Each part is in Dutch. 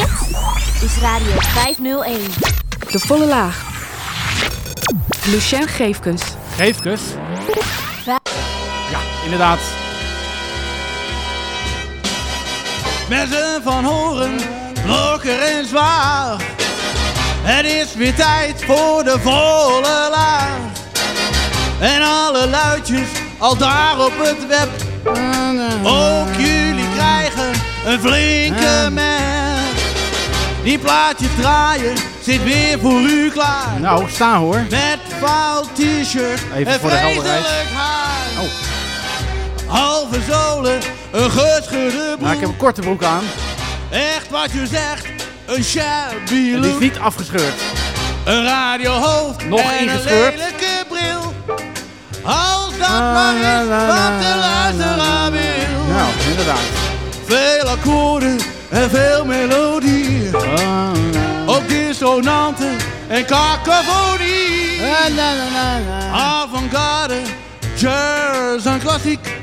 Dit is Radio 501. De volle laag. Lucien Geefkens. Geefkes? Va- Ja, inderdaad. Mensen van horen, lokker en zwaar. Het is weer tijd voor de volle laag. En alle luidjes al daar op het web. Ook jullie krijgen een flinke mer. Die plaatjes draaien zit weer voor u klaar. Nou, sta hoor. Met fout t-shirt Even en voor de helderheid. haar. Oh. Halve zolen, een gescheurde broek. Nou, ik heb een korte broek aan. Echt wat je zegt, een shabby Het is look. niet afgescheurd. Een radiohoofd Nog en ingescheurd. een lelijke bril. Als dat Ah, maar is la, wat de luisteraar wil. Nou, inderdaad. Veel akkoorden en veel melodie. Ah, Ook dissonanten en cacophonie. Avant-garde, jazz en klassiek.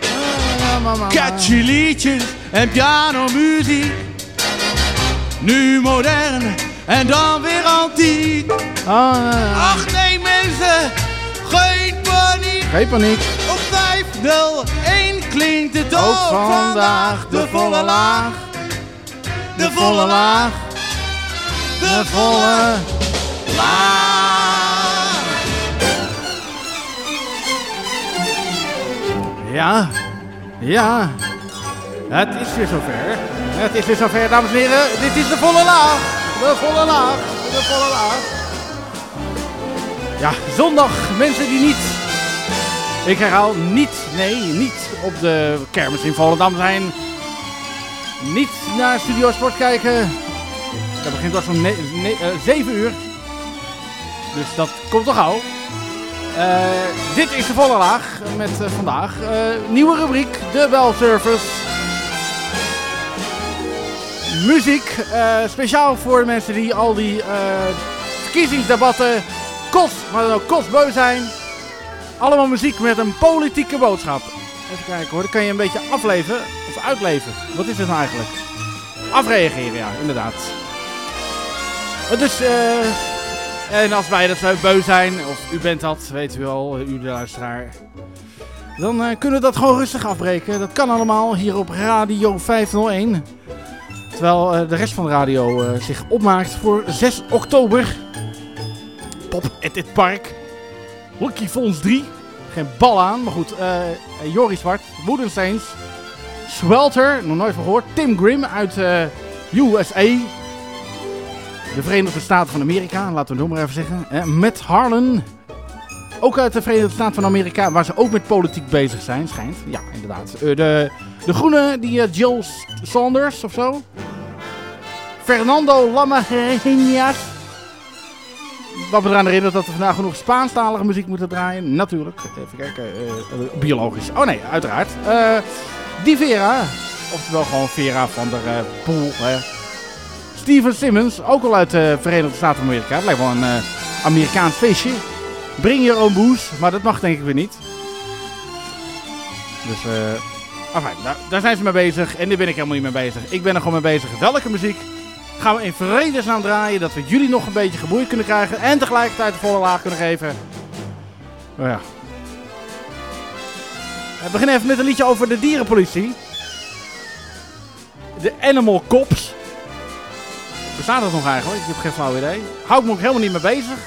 Catchy liedjes en pianomuziek. Nu modern en dan weer antiek. Ah, Ach nee mensen, geen paniek. Geen paniek. Op 501 klinkt het Ook ook vandaag de volle laag. De volle laag. De volle laag. Ja, ja. Het is weer zover. Het is weer zover, dames en heren. Dit is de volle laag. De volle laag. De volle laag. Ja, zondag. Mensen die niet... Ik herhaal, niet, nee, niet op de kermis in Volendam zijn. Niet naar Studio Sport kijken. Dat begint pas om 7 uur. Dus dat komt toch gauw. Eh, dit is de volle laag met eh, vandaag. eh, nieuwe rubriek, de belservice. Muziek, eh, speciaal voor de mensen die al die eh, verkiezingsdebatten kost, maar ook kostbeu zijn. Allemaal muziek met een politieke boodschap. Even kijken hoor, dan kan je een beetje afleven uitleven. Wat is het nou eigenlijk? Afreageren, ja, inderdaad. Eh en als wij dat zo beu zijn, of u bent dat, weet u wel, u de luisteraar. Dan eh, kunnen we dat gewoon rustig afbreken. Dat kan allemaal hier op Radio 501. Terwijl eh, de rest van de radio eh, zich opmaakt voor 6 oktober. Pop at het Park. Lucky Fons 3. Geen bal aan, maar goed. eh Joris Zwart, Woodensteins. Swelter, nog nooit van gehoord. Tim Grimm uit eh, USA. De Verenigde Staten van Amerika, laten we het maar even zeggen. Eh, Matt Harlan. Ook uit de Verenigde Staten van Amerika, waar ze ook met politiek bezig zijn, schijnt. Ja, inderdaad. Eh, de, de groene, die Jill Saunders of zo. Fernando Lamarinas. Wat me eraan herinnert dat we vandaag genoeg Spaanstalige muziek moeten draaien. Natuurlijk. Even kijken. biologisch. Oh nee, uiteraard. Eh die Vera. Oftewel gewoon Vera van der eh, Poel. hè. Steven Simmons, ook al uit de Verenigde Staten van Amerika. Het lijkt wel een eh, Amerikaans feestje. Bring your own booze, maar dat mag denk ik weer niet. Dus, eh daar, daar zijn ze mee bezig en daar ben ik helemaal niet mee bezig. Ik ben er gewoon mee bezig. Welke muziek gaan we in vredesnaam draaien, dat we jullie nog een beetje geboeid kunnen krijgen en tegelijkertijd de volle laag kunnen geven. Nou ja. We beginnen even met een liedje over de dierenpolitie. De Animal Cops. Bestaat dat nog eigenlijk? Ik heb geen flauw idee. Hou ik me ook helemaal niet mee bezig.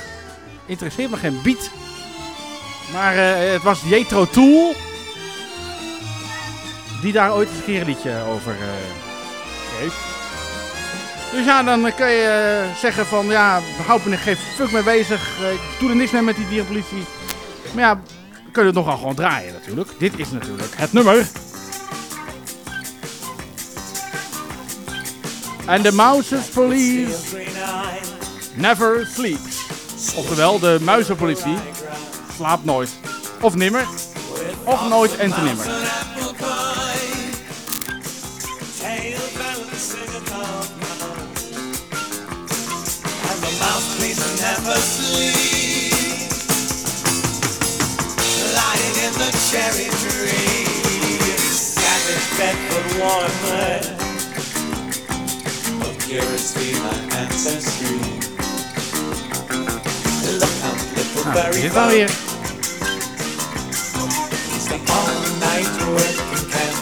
Interesseert me geen biet. Maar eh, het was Jetro Tool. Die daar ooit een keer een liedje over eh geeft. Dus ja, dan kan je eh, zeggen van ja, houd me geen fuck mee bezig. Eh, ik doe er niks mee met die dierenpolitie. Maar ja, we kunnen het nogal gewoon draaien natuurlijk. Dit is natuurlijk het nummer. And the Mouses Police never sleeps. Oftewel, de muizenpolitie slaapt nooit. Of nimmer. Of nooit en te nimmer. never sleep. In the cherry tree, Savage Bedford woman. obscurity, my ancestry. Look how little very dit weer. Camp.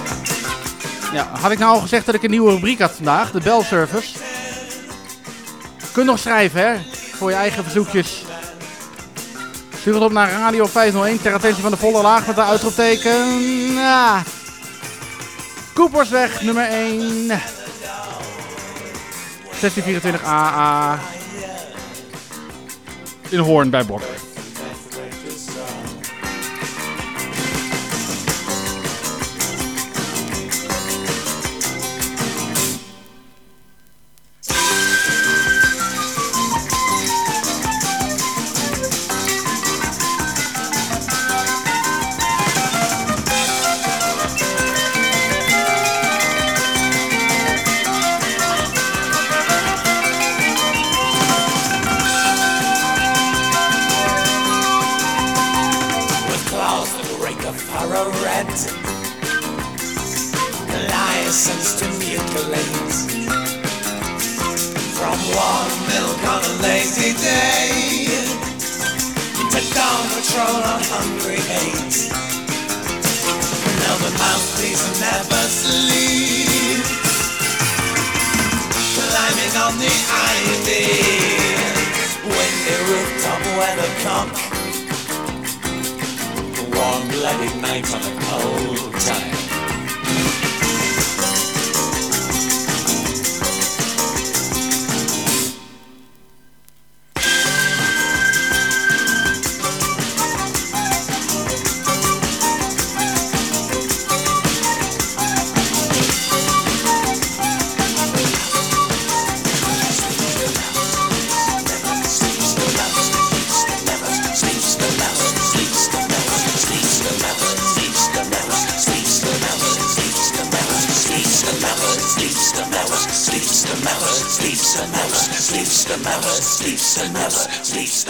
Ja, had ik nou al gezegd dat ik een nieuwe rubriek had vandaag, de belservice. Je kunt nog schrijven, hè, voor je eigen verzoekjes. Stuur het op naar Radio 501 ter attentie van de volle laag met de uitroepteken. Ja. Koepersweg nummer 1. 1624 AA. In Hoorn bij Bok.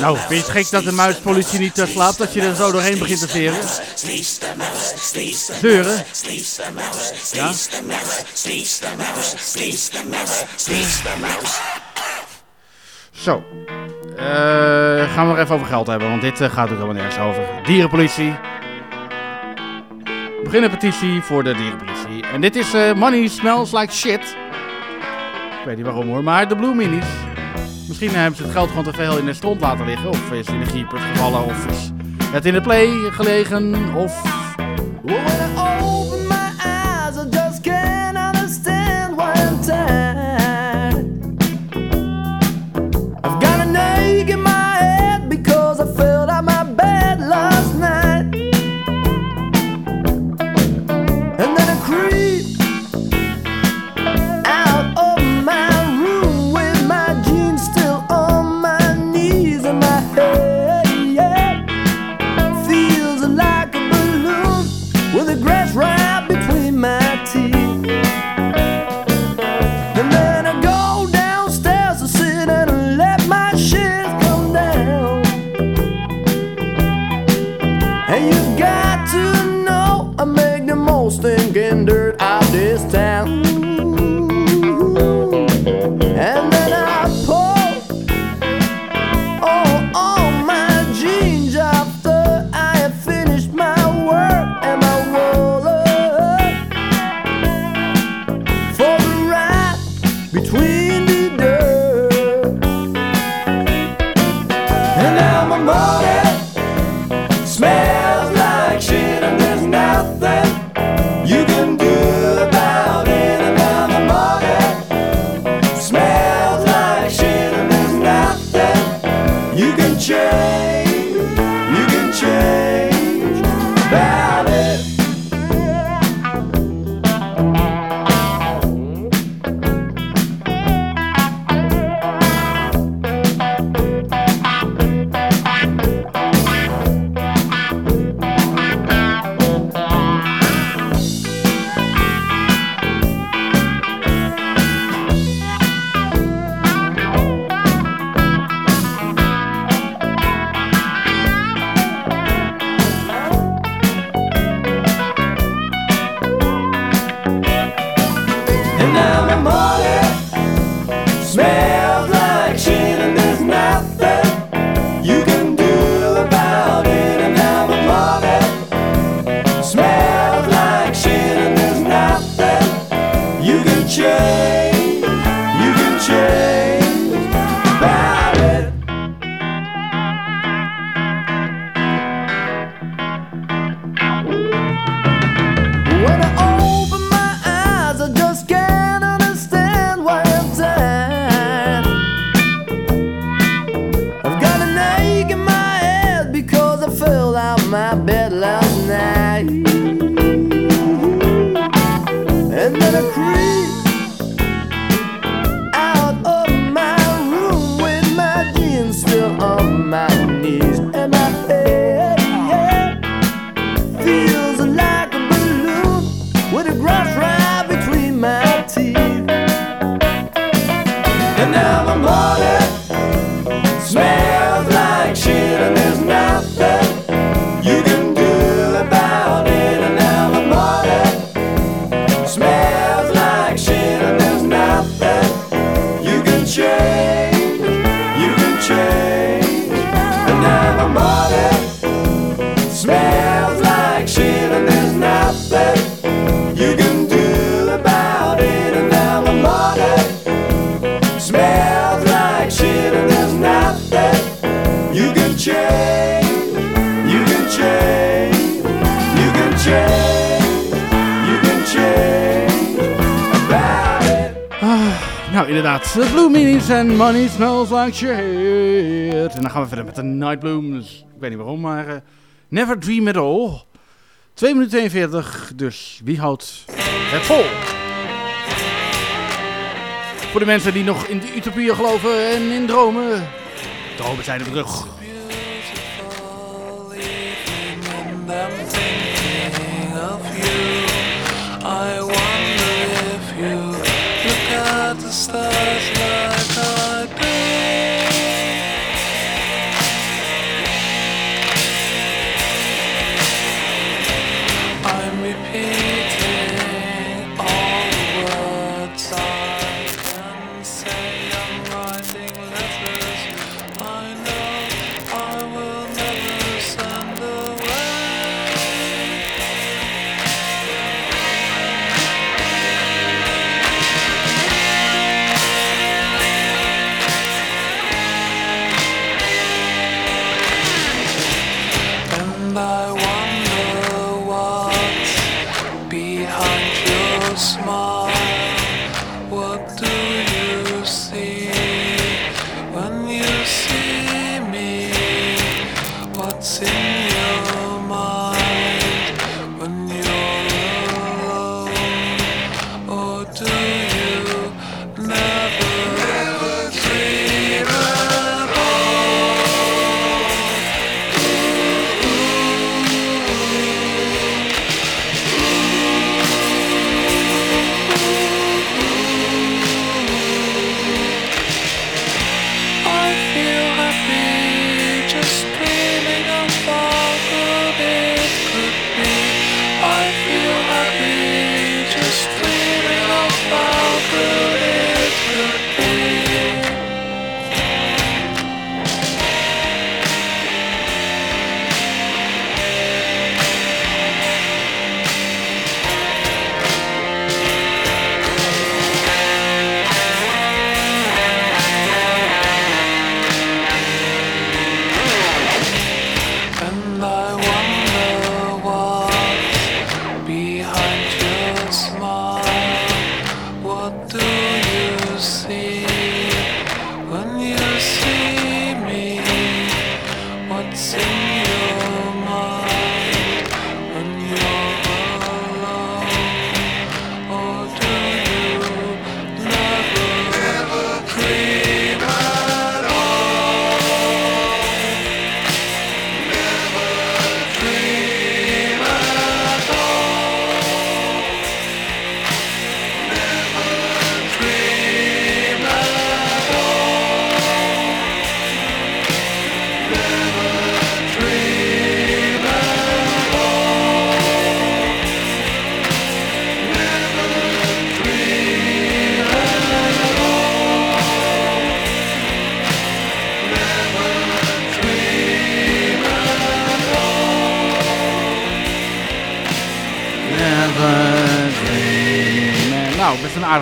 Nou, vind je het gek dat de muispolitie niet eh, slaapt als je er zo doorheen begint te zeren? Zeuren? Ja? Zo. Eh, gaan we er even over geld hebben, want dit eh, gaat natuurlijk helemaal nergens over. Dierenpolitie. Begin een petitie voor de dierenpolitie. En dit is eh, Money Smells Like Shit. Weet niet waarom hoor, maar de Blue Minis. Misschien hebben ze het geld gewoon te veel in de stront laten liggen. Of is in de giepers gevallen. Of is het in de play gelegen. Of... inderdaad. The Blue Meanings and Money Smells Like Shit. En dan gaan we verder met de Night Blooms. Ik weet niet waarom, maar... Eh, Never Dream At All. 2 minuten 42, dus wie houdt het vol? Voor de mensen die nog in de utopie geloven en in dromen. Dromen zijn er terug.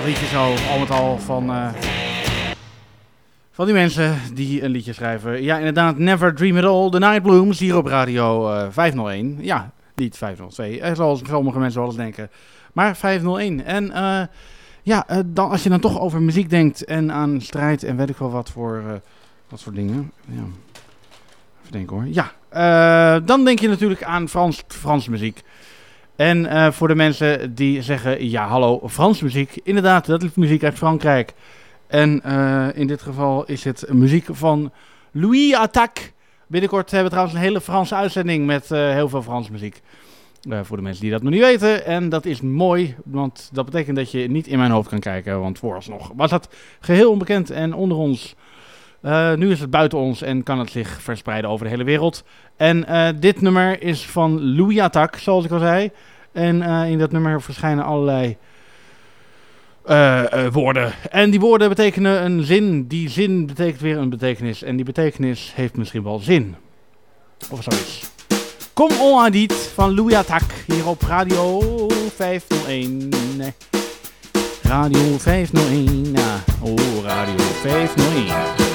Liedje zo, al met al, van, eh, van die mensen die een liedje schrijven. Ja, inderdaad, Never Dream At All, The Night Blooms, hier op radio eh, 501. Ja, niet 502, eh, zoals sommige mensen wel eens denken, maar 501. En eh, ja, eh, dan, als je dan toch over muziek denkt en aan strijd en weet ik wel wat voor, eh, wat voor dingen. Ja. Even denken hoor. Ja, eh, dan denk je natuurlijk aan Frans, Frans muziek. En eh, voor de mensen die zeggen, ja hallo, Frans muziek. Inderdaad, dat is muziek uit Frankrijk. En eh, in dit geval is het muziek van Louis Attaque. Binnenkort hebben we trouwens een hele Franse uitzending met eh, heel veel Frans muziek. Voor de mensen die dat nog niet weten. En dat is mooi, want dat betekent dat je niet in mijn hoofd kan kijken. Want vooralsnog was dat geheel onbekend en onder ons. Eh, nu is het buiten ons en kan het zich verspreiden over de hele wereld. En eh, dit nummer is van Louis Attaque, zoals ik al zei. En eh, in dat nummer verschijnen allerlei woorden. En die woorden betekenen een zin. Die zin betekent weer een betekenis. En die betekenis heeft misschien wel zin. Of zoiets. Kom on à dit van Louis Attaque hier op Radio 501. Nee. Radio 501. Ja. Oh, Radio 501.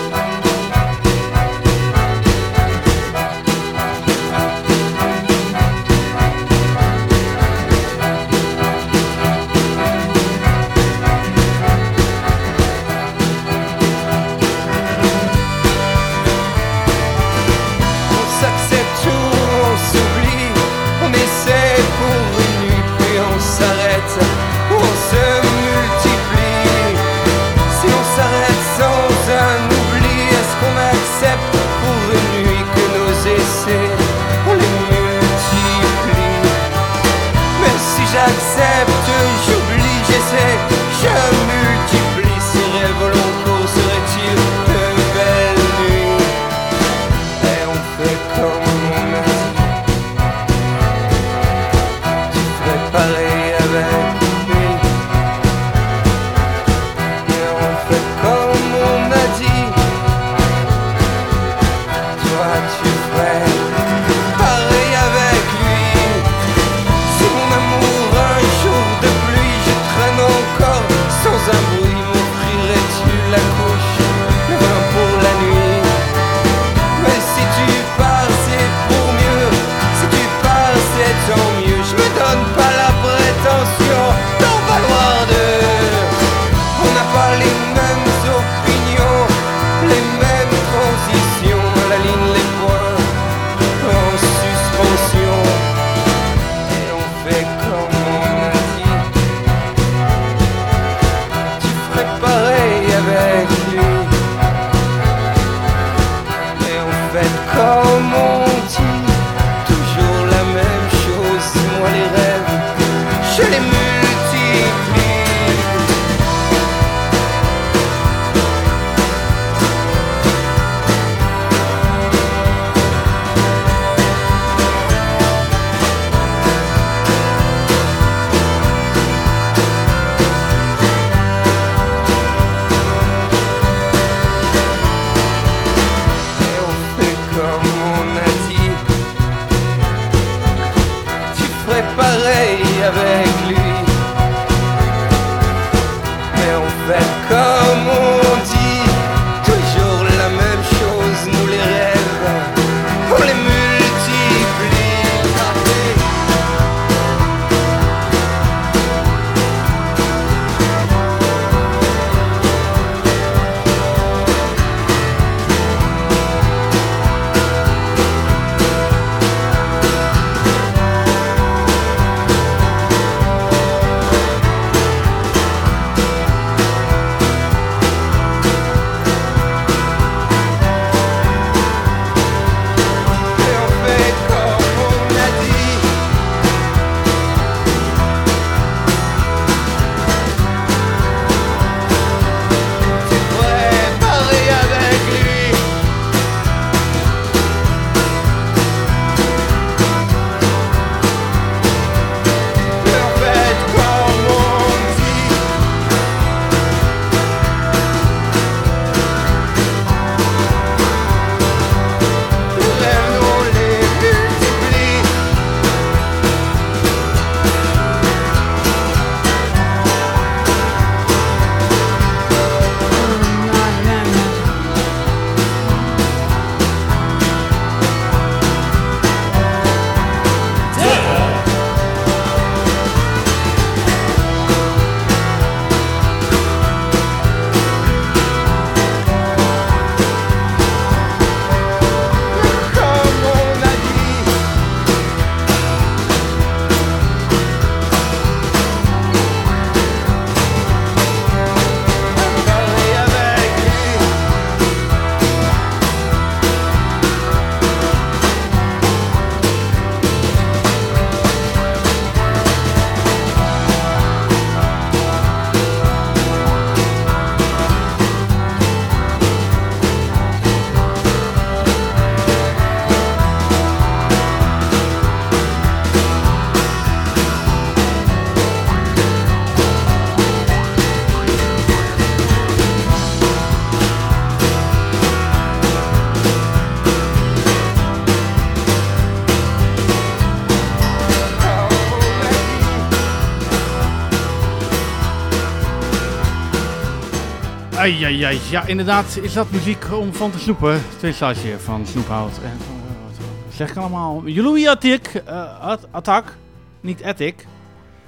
Ai, ai, ai. Ja, inderdaad is dat muziek om van te snoepen. Als je van snoep houdt. En, eh, wat zeg ik allemaal? Louis Attack. eh, At- Attack. Niet Attic.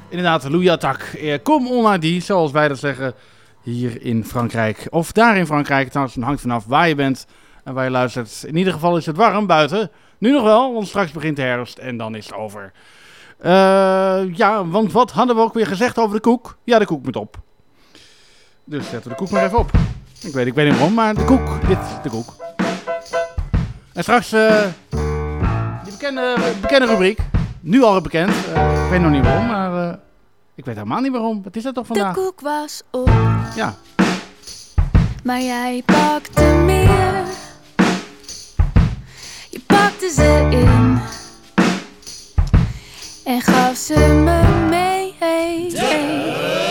Inderdaad, Louis Attack. Eh, kom online die, zoals wij dat zeggen, hier in Frankrijk. Of daar in Frankrijk. Trouwens, het hangt vanaf waar je bent en waar je luistert. In ieder geval is het warm buiten. Nu nog wel, want straks begint de herfst en dan is het over. Eh, ja, want wat hadden we ook weer gezegd over de koek? Ja, de koek moet op. Dus zetten we de koek maar even op. Ik weet, ik weet niet waarom, maar de koek. Dit is de koek. En straks eh, die bekende, bekende rubriek. Nu al bekend. Eh, ik weet nog niet waarom, maar eh, ik weet helemaal niet waarom. Wat is dat toch De vandaag? koek was op, Ja, maar jij pakte meer. Je pakte ze in en gaf ze me mee. Hey, hey.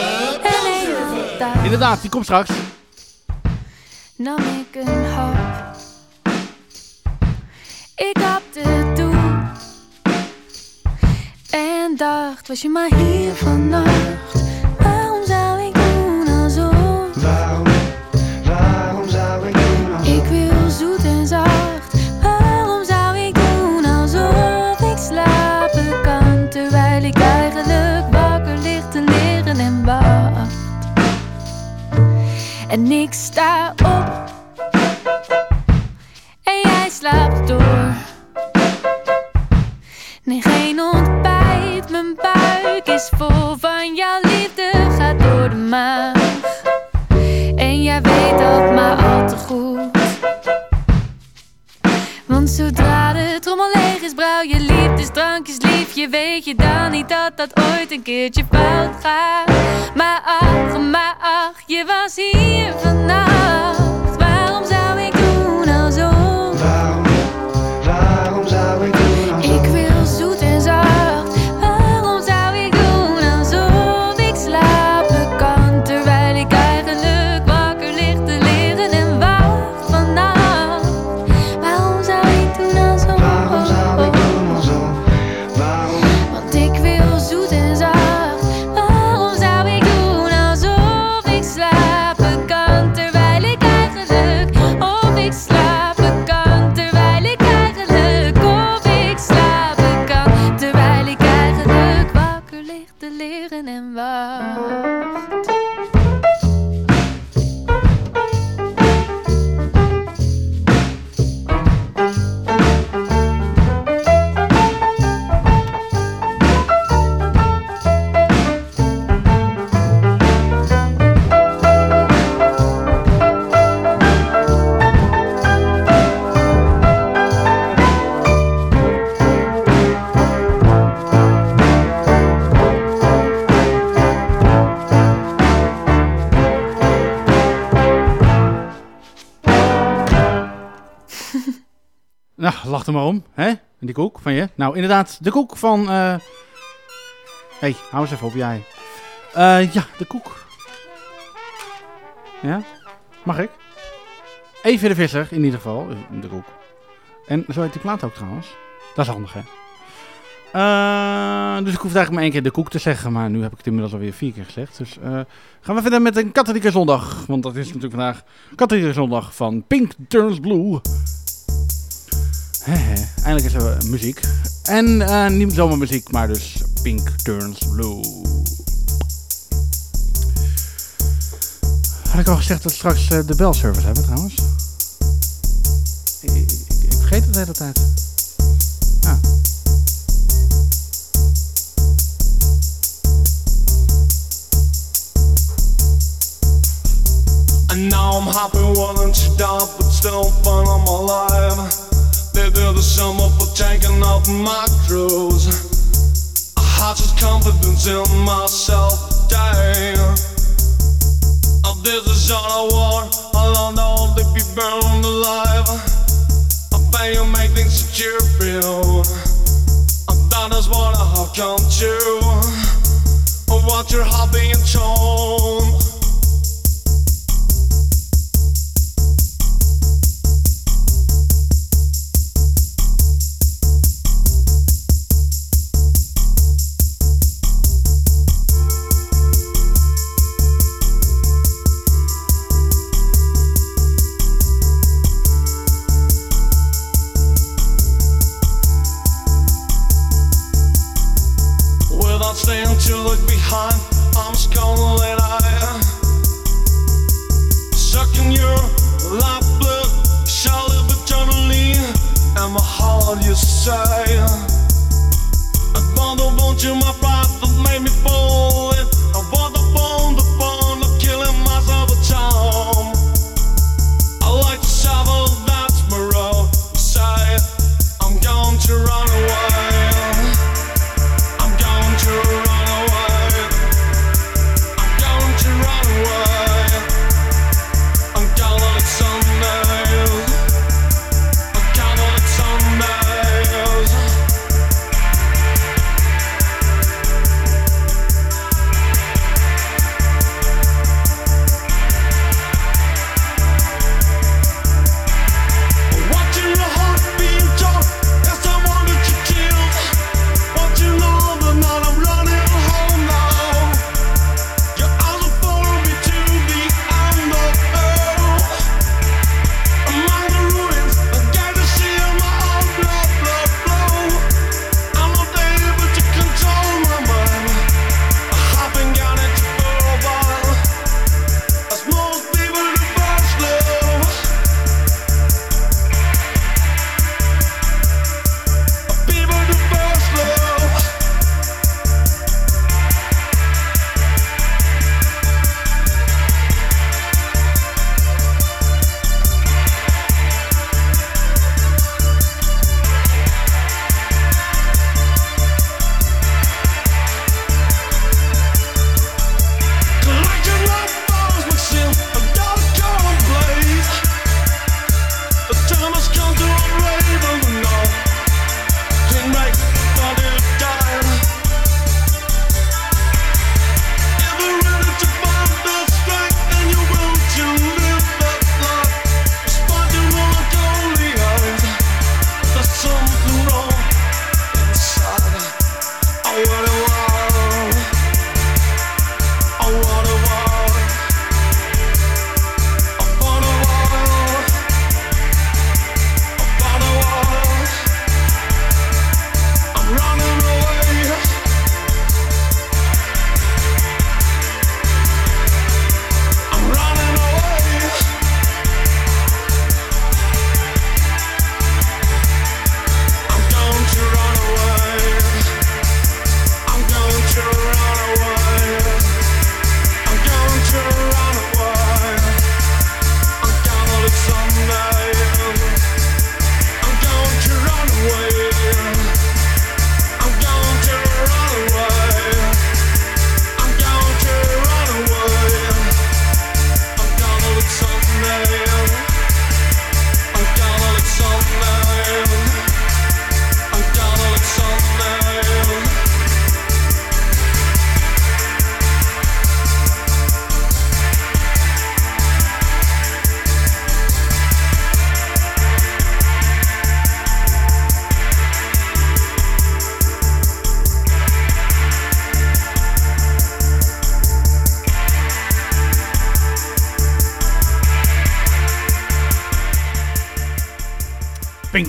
Inderdaad, die komt straks. nam ik een hap. Ik hapte toe en dacht, was je maar hier vannacht? En ik sta op en jij slaapt door. Nee, geen ontbijt, mijn buik is vol van jouw liefde, gaat door de maag. En jij weet dat maar al te goed. Want zodra de trommel leeg is, brouw je liefdesdrankjes lief. Je weet je dan niet dat dat ooit een keertje fout gaat. Maar ach, maar ach, je was hier vannacht. Nou, lach er maar om, hè? En die koek van je. Nou, inderdaad, de koek van... eh hey, hou eens even op, jij. Eh, ja, de koek. Ja? Mag ik? Even de visser, in ieder geval. eh, De koek. En zo heet die plaat ook trouwens. Dat is handig, hè? Eh, dus ik hoef eigenlijk maar één keer de koek te zeggen, maar nu heb ik het inmiddels alweer vier keer gezegd. Dus eh, gaan we verder met een katholieke zondag. Want dat is natuurlijk vandaag katholieke zondag van Pink Turns Blue. Hè, Eindelijk is er muziek. En eh, niet zomaar muziek, maar dus Pink Turns Blue. Had ik al gezegd dat we straks eh, de belservice hebben trouwens? Ik, vergeet het de hele tijd. Ah. And now I'm happy, die, but still fun I'm alive. They do the summer for taking up my cruise. I had such confidence in myself, damn. This is all I want. I love all the be burned alive. I bet you make things so cheerful. And that is what I have come to. What your hobby and charm.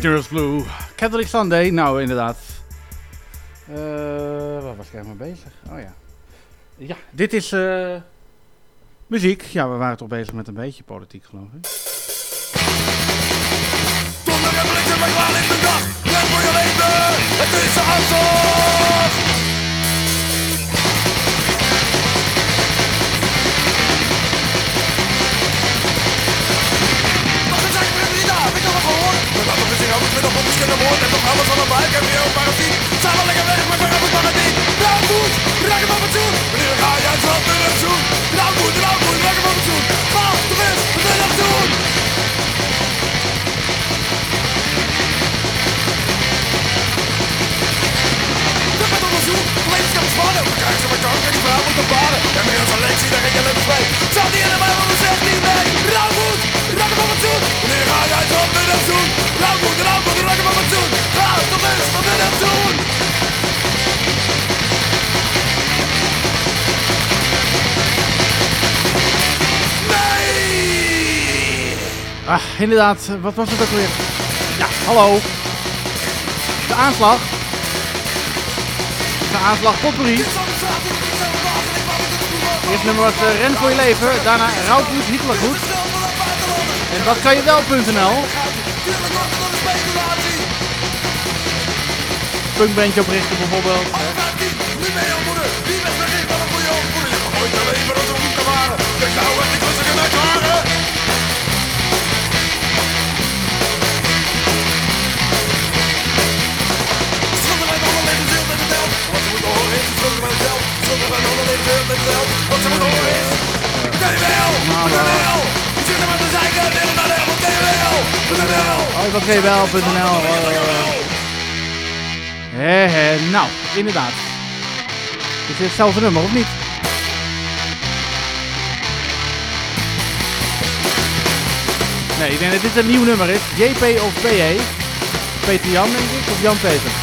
Turtles Blue. Catholic Sunday, nou inderdaad. Eh, waar was ik eigenlijk mee bezig? Oh ja. Ja, dit is eh, muziek. Ja, we waren toch bezig met een beetje politiek, geloof ik. Donder en bliksem en kwaal in de dag. Ren voor je leven, het is de dat is hier ook met op onbestemde woord. En toch alles aan de buik en weer op parasiet. Samen lekker weg met verder van het niet. Rauw goed, raak hem op het zoen. Wanneer ga jij het land in het zoen? Rauw goed, rauw goed, raak hem op is vallen. We krijgen kanker, die vrouw moet baden. En meer die we zegt niet mee. Op het zoen. Wanneer ga jij het op met het zoen? Op het zoen. Ga, de doen? Nee! Ah, inderdaad. Wat was het ook weer? Ja, hallo. De aanslag. Aanslag potpourri. Eerst nummer was eh, Ren voor je leven. Daarna Rauwgoed, Hitlergoed. En dat kan je wel.nl. Punkbandje oprichten bijvoorbeeld. Wel.nl. Hé, hé, nou, inderdaad. Is dit hetzelfde nummer of niet? Nee, ik denk dat dit een nieuw nummer is. JP of PE. Peter Jan, denk ik, of Jan Peter.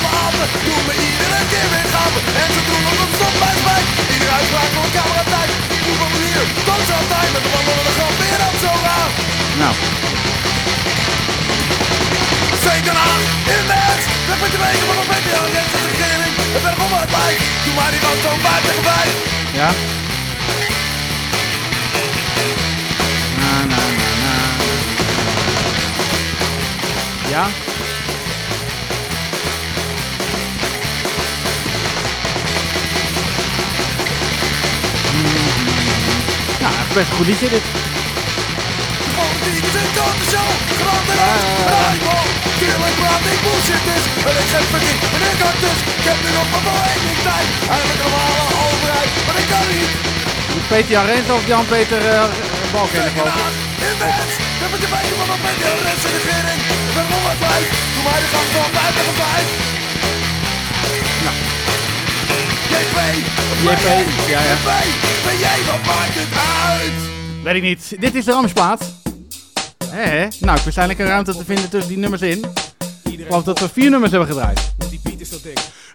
doen me iedere keer weer gapen. En ze doen nog een stop bij spijt. Iedere uitspraak voor camera tijd. Hoe van hier, dat is altijd met de wandelende grap weer dat zo raar. Nou, Zeker aan, in mens. Weg met je wegen van een beetje aan rechts de regering. Het werd om het lijkt. Doe maar die wat zo bij tegen bij. ja. Na, na, na, na. Ja. Best een goed liedje dit. Politiek is een korte show. Grand en uit. Radio. Tuurlijk praat ik bullshit is. En ik geef het niet. En ik had dus. Ik heb nu nog maar voor één ding tijd. Eigenlijk allemaal een overheid. Maar ik kan niet. Peter Jan Rens of Jan-Peter uh, geloof ik. In de regering. Gang van vijf. JP. JP, ja, ja. JP. Ben jij, wat maakt het uit? Weet ik niet. Dit is de Ramsplaat. Hé. Nou, ik wist eigenlijk een ruimte te vinden tussen die nummers in. Ik geloof dat we vier nummers hebben gedraaid.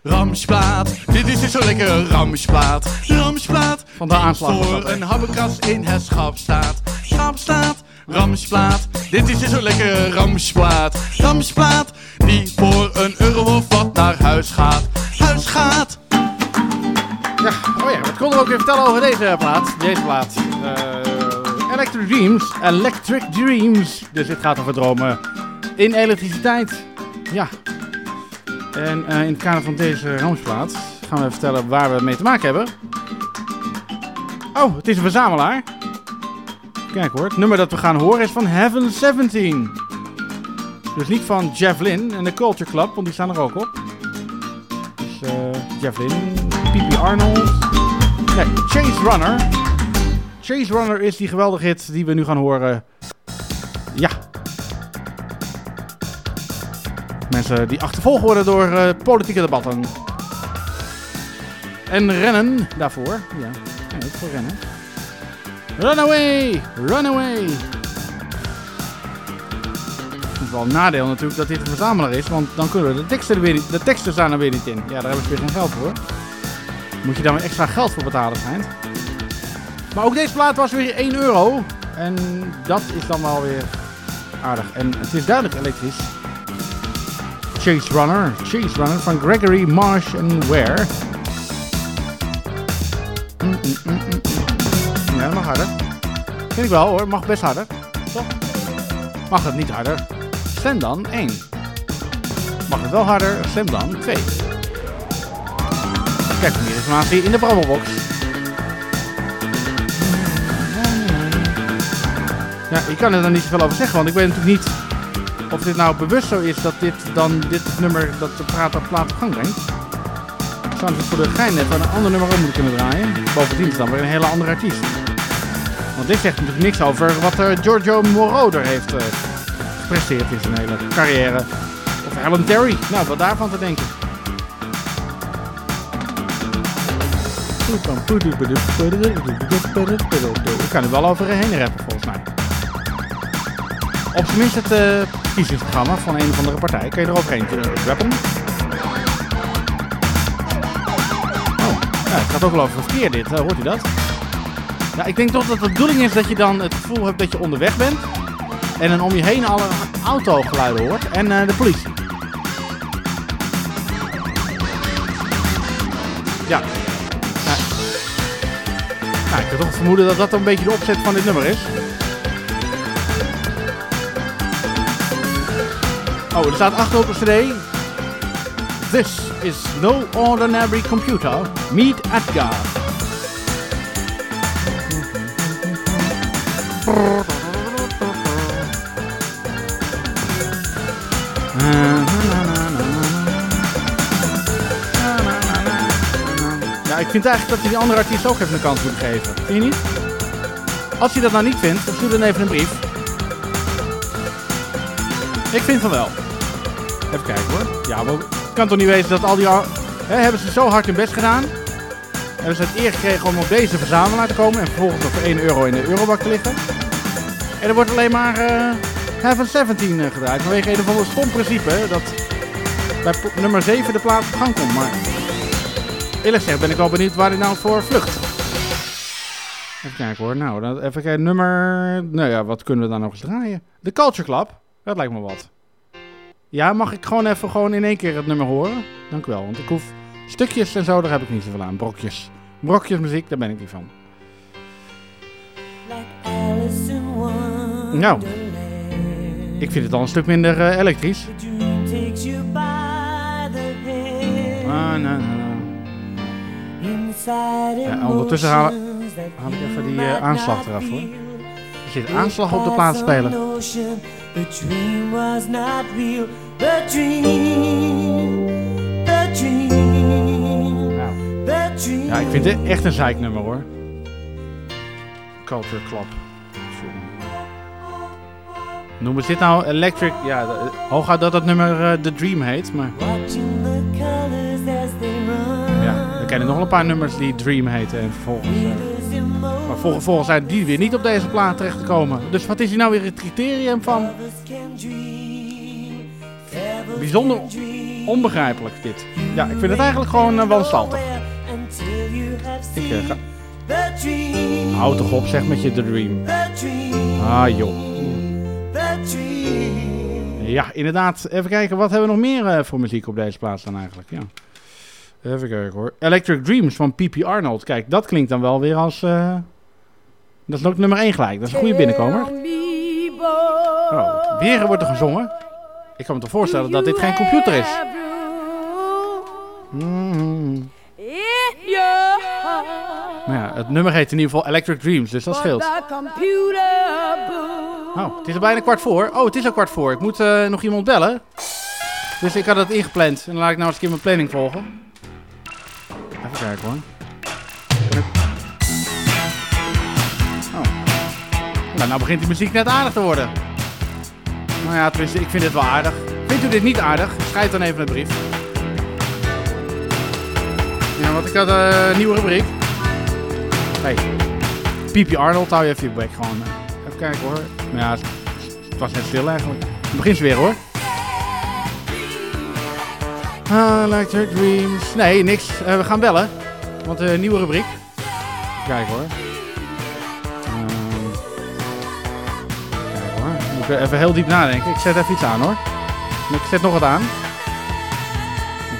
Ramsplaat, dit is dus zo lekker Ramsplaat. Ramsplaat, Van de aanslag voor een habbekas in het schap staat. Schap staat, Ramsplaat, dit is dus zo lekker Ramsplaat. Ramsplaat, die voor een euro of wat naar huis gaat. Huis gaat. Ja, oh ja, wat konden we ook weer vertellen over deze plaat? Deze plaat. Eh, Electric Dreams. Electric Dreams. Dus dit gaat over dromen in elektriciteit. Ja. En eh, in het kader van deze Ramsplaat gaan we vertellen waar we mee te maken hebben. Oh, het is een verzamelaar. kijken hoor. Het nummer dat we gaan horen is van Heaven 17. Dus niet van Jeff Lynne en de Culture Club, want die staan er ook op. Dus eh Lynne, P.P. Arnold. Nee, Chase Runner. Chase Runner is die geweldige hit die we nu gaan horen. Ja. Mensen die achtervolgd worden door eh, politieke debatten. En rennen daarvoor. Ja, ja ook voor rennen. Run away! Is wel een nadeel natuurlijk dat dit een verzamelaar is, want dan kunnen we de teksten, er weer niet, de teksten staan er weer niet in. Ja, daar heb ik weer geen geld voor. Moet je daar extra geld voor betalen, schijnt. Maar ook deze plaat was weer 1 euro. En dat is dan wel weer aardig. En het is duidelijk elektrisch. Chase Runner. Chase Runner van Gregory Marsh en Ware. Mm, mm, mm. Ja, dat mag harder. Vind ik wel hoor, mag best harder. Toch? Mag het niet harder? Stem dan 1. Mag het wel harder? Stem dan 2. Kijk, meer informatie in de brabbelbox. Ja, ik kan er dan niet zoveel over zeggen, want ik weet natuurlijk niet of dit nou bewust zo is dat dit dan dit nummer dat de praat op plaat op gang brengt. Zou ze voor de gein even een ander nummer op moeten kunnen draaien. Bovendien is het dan weer een hele andere artiest. Want dit zegt natuurlijk niks over wat eh, Giorgio Moroder heeft eh, gepresteerd in zijn hele carrière. Of Helen Terry. Nou, wat daarvan te denken. Ik kan er wel overheen rappen volgens mij. Op zijn minst het eh verkiezingsprogramma van een of andere partij kan je er overheen rappen. Oh, het gaat ook wel over verkeer dit, eh, hoort u dat? Ja, ik denk toch dat de bedoeling is dat je dan het gevoel hebt dat je onderweg bent. En dan om je heen alle autogeluiden hoort en eh, de politie. Ja. Nou, nou, ik heb toch vermoeden dat dat een beetje de opzet van dit nummer is. Oh, er staat achter op de cd. This is no ordinary computer. Meet Edgar. Ja, ik vind eigenlijk dat hij die andere artiest ook even een kans moet geven. Vind je niet? Als hij dat nou niet vindt, stuur dan even een brief. Ik vind van wel. Even kijken hoor. Ja, het kan toch niet wezen dat al die... Hè, hebben ze zo hard hun best gedaan. Hebben ze het eer gekregen om op deze verzamelaar te komen. En vervolgens voor 1 euro in de eurobak te liggen. En er wordt alleen maar eh Heaven 17 eh, gedraaid. Vanwege een of ander stom principe. Dat bij nummer 7 de plaat op gang komt. Maar eerlijk gezegd ben ik wel benieuwd waar hij nou voor vlucht. Even kijken hoor. Nou, dan even kijken. Nummer... Nou ja, wat kunnen we dan nog eens draaien? De Culture Club. Dat lijkt me wat. Ja, mag ik gewoon even gewoon in één keer het nummer horen? Dank u wel, want ik hoef stukjes en zo, daar heb ik niet zoveel aan. Brokjes. Brokjes muziek, daar ben ik niet van. Nou, ik vind het al een stuk minder eh, elektrisch. Ah, nou, nou, nou. Ja, ondertussen haal, haal ik even die eh, aanslag eraf hoor. Er zit aanslag op de plaat spelen. Dream. Ja, ik vind dit echt een zeiknummer hoor. Culture Club. Noemen ze dit nou Electric? Ja, hooguit dat dat nummer eh, The Dream heet, maar... Ja, we kennen nog een paar nummers die Dream heten en vervolgens... eh, maar vol- volgens zijn die weer niet op deze plaat terechtgekomen. Dus wat is hier nou weer het criterium van? Bijzonder onbegrijpelijk dit. Ja, ik vind het eigenlijk gewoon uh, wanstaltig. Ik eh, ga... Houd toch op, zeg met je. The dream. Ah joh. Ja, inderdaad. Even kijken, wat hebben we nog meer eh, voor muziek op deze plaats dan eigenlijk? Ja. Even kijken hoor. Electric Dreams van P.P. Arnold. Kijk, dat klinkt dan wel weer als... eh, Dat is ook nummer 1 gelijk. Dat is een goede binnenkomer. Oh, weer wordt er gezongen. Ik kan me toch voorstellen dat dit geen computer is. Mm. Heart. Maar ja, het nummer heet in ieder geval Electric Dreams, dus dat scheelt. Oh, het is er bijna kwart voor. Oh, het is al kwart voor. Ik moet eh, nog iemand bellen. Dus ik had het ingepland. En dan laat ik nou eens een keer mijn planning volgen. Even kijken hoor. Oh. Nou, nou begint die muziek net aardig te worden. Nou ja, tenminste, ik vind dit wel aardig. Vindt u dit niet aardig? Schrijf dan even een brief. Ja, want ik had eh, een nieuwe rubriek. Hey, Piepje Arnold, hou je even je bek gewoon. eh. Even kijken hoor. Ja, het, het was net stil eigenlijk. Dan begint weer hoor. Ah, Electric Dreams. Nee, niks. Eh, we gaan bellen. Want een nieuwe rubriek. Kijken hoor. Ehm, Kijk hoor. Moet even heel diep nadenken. Ik zet even iets aan hoor. Ik zet nog wat aan.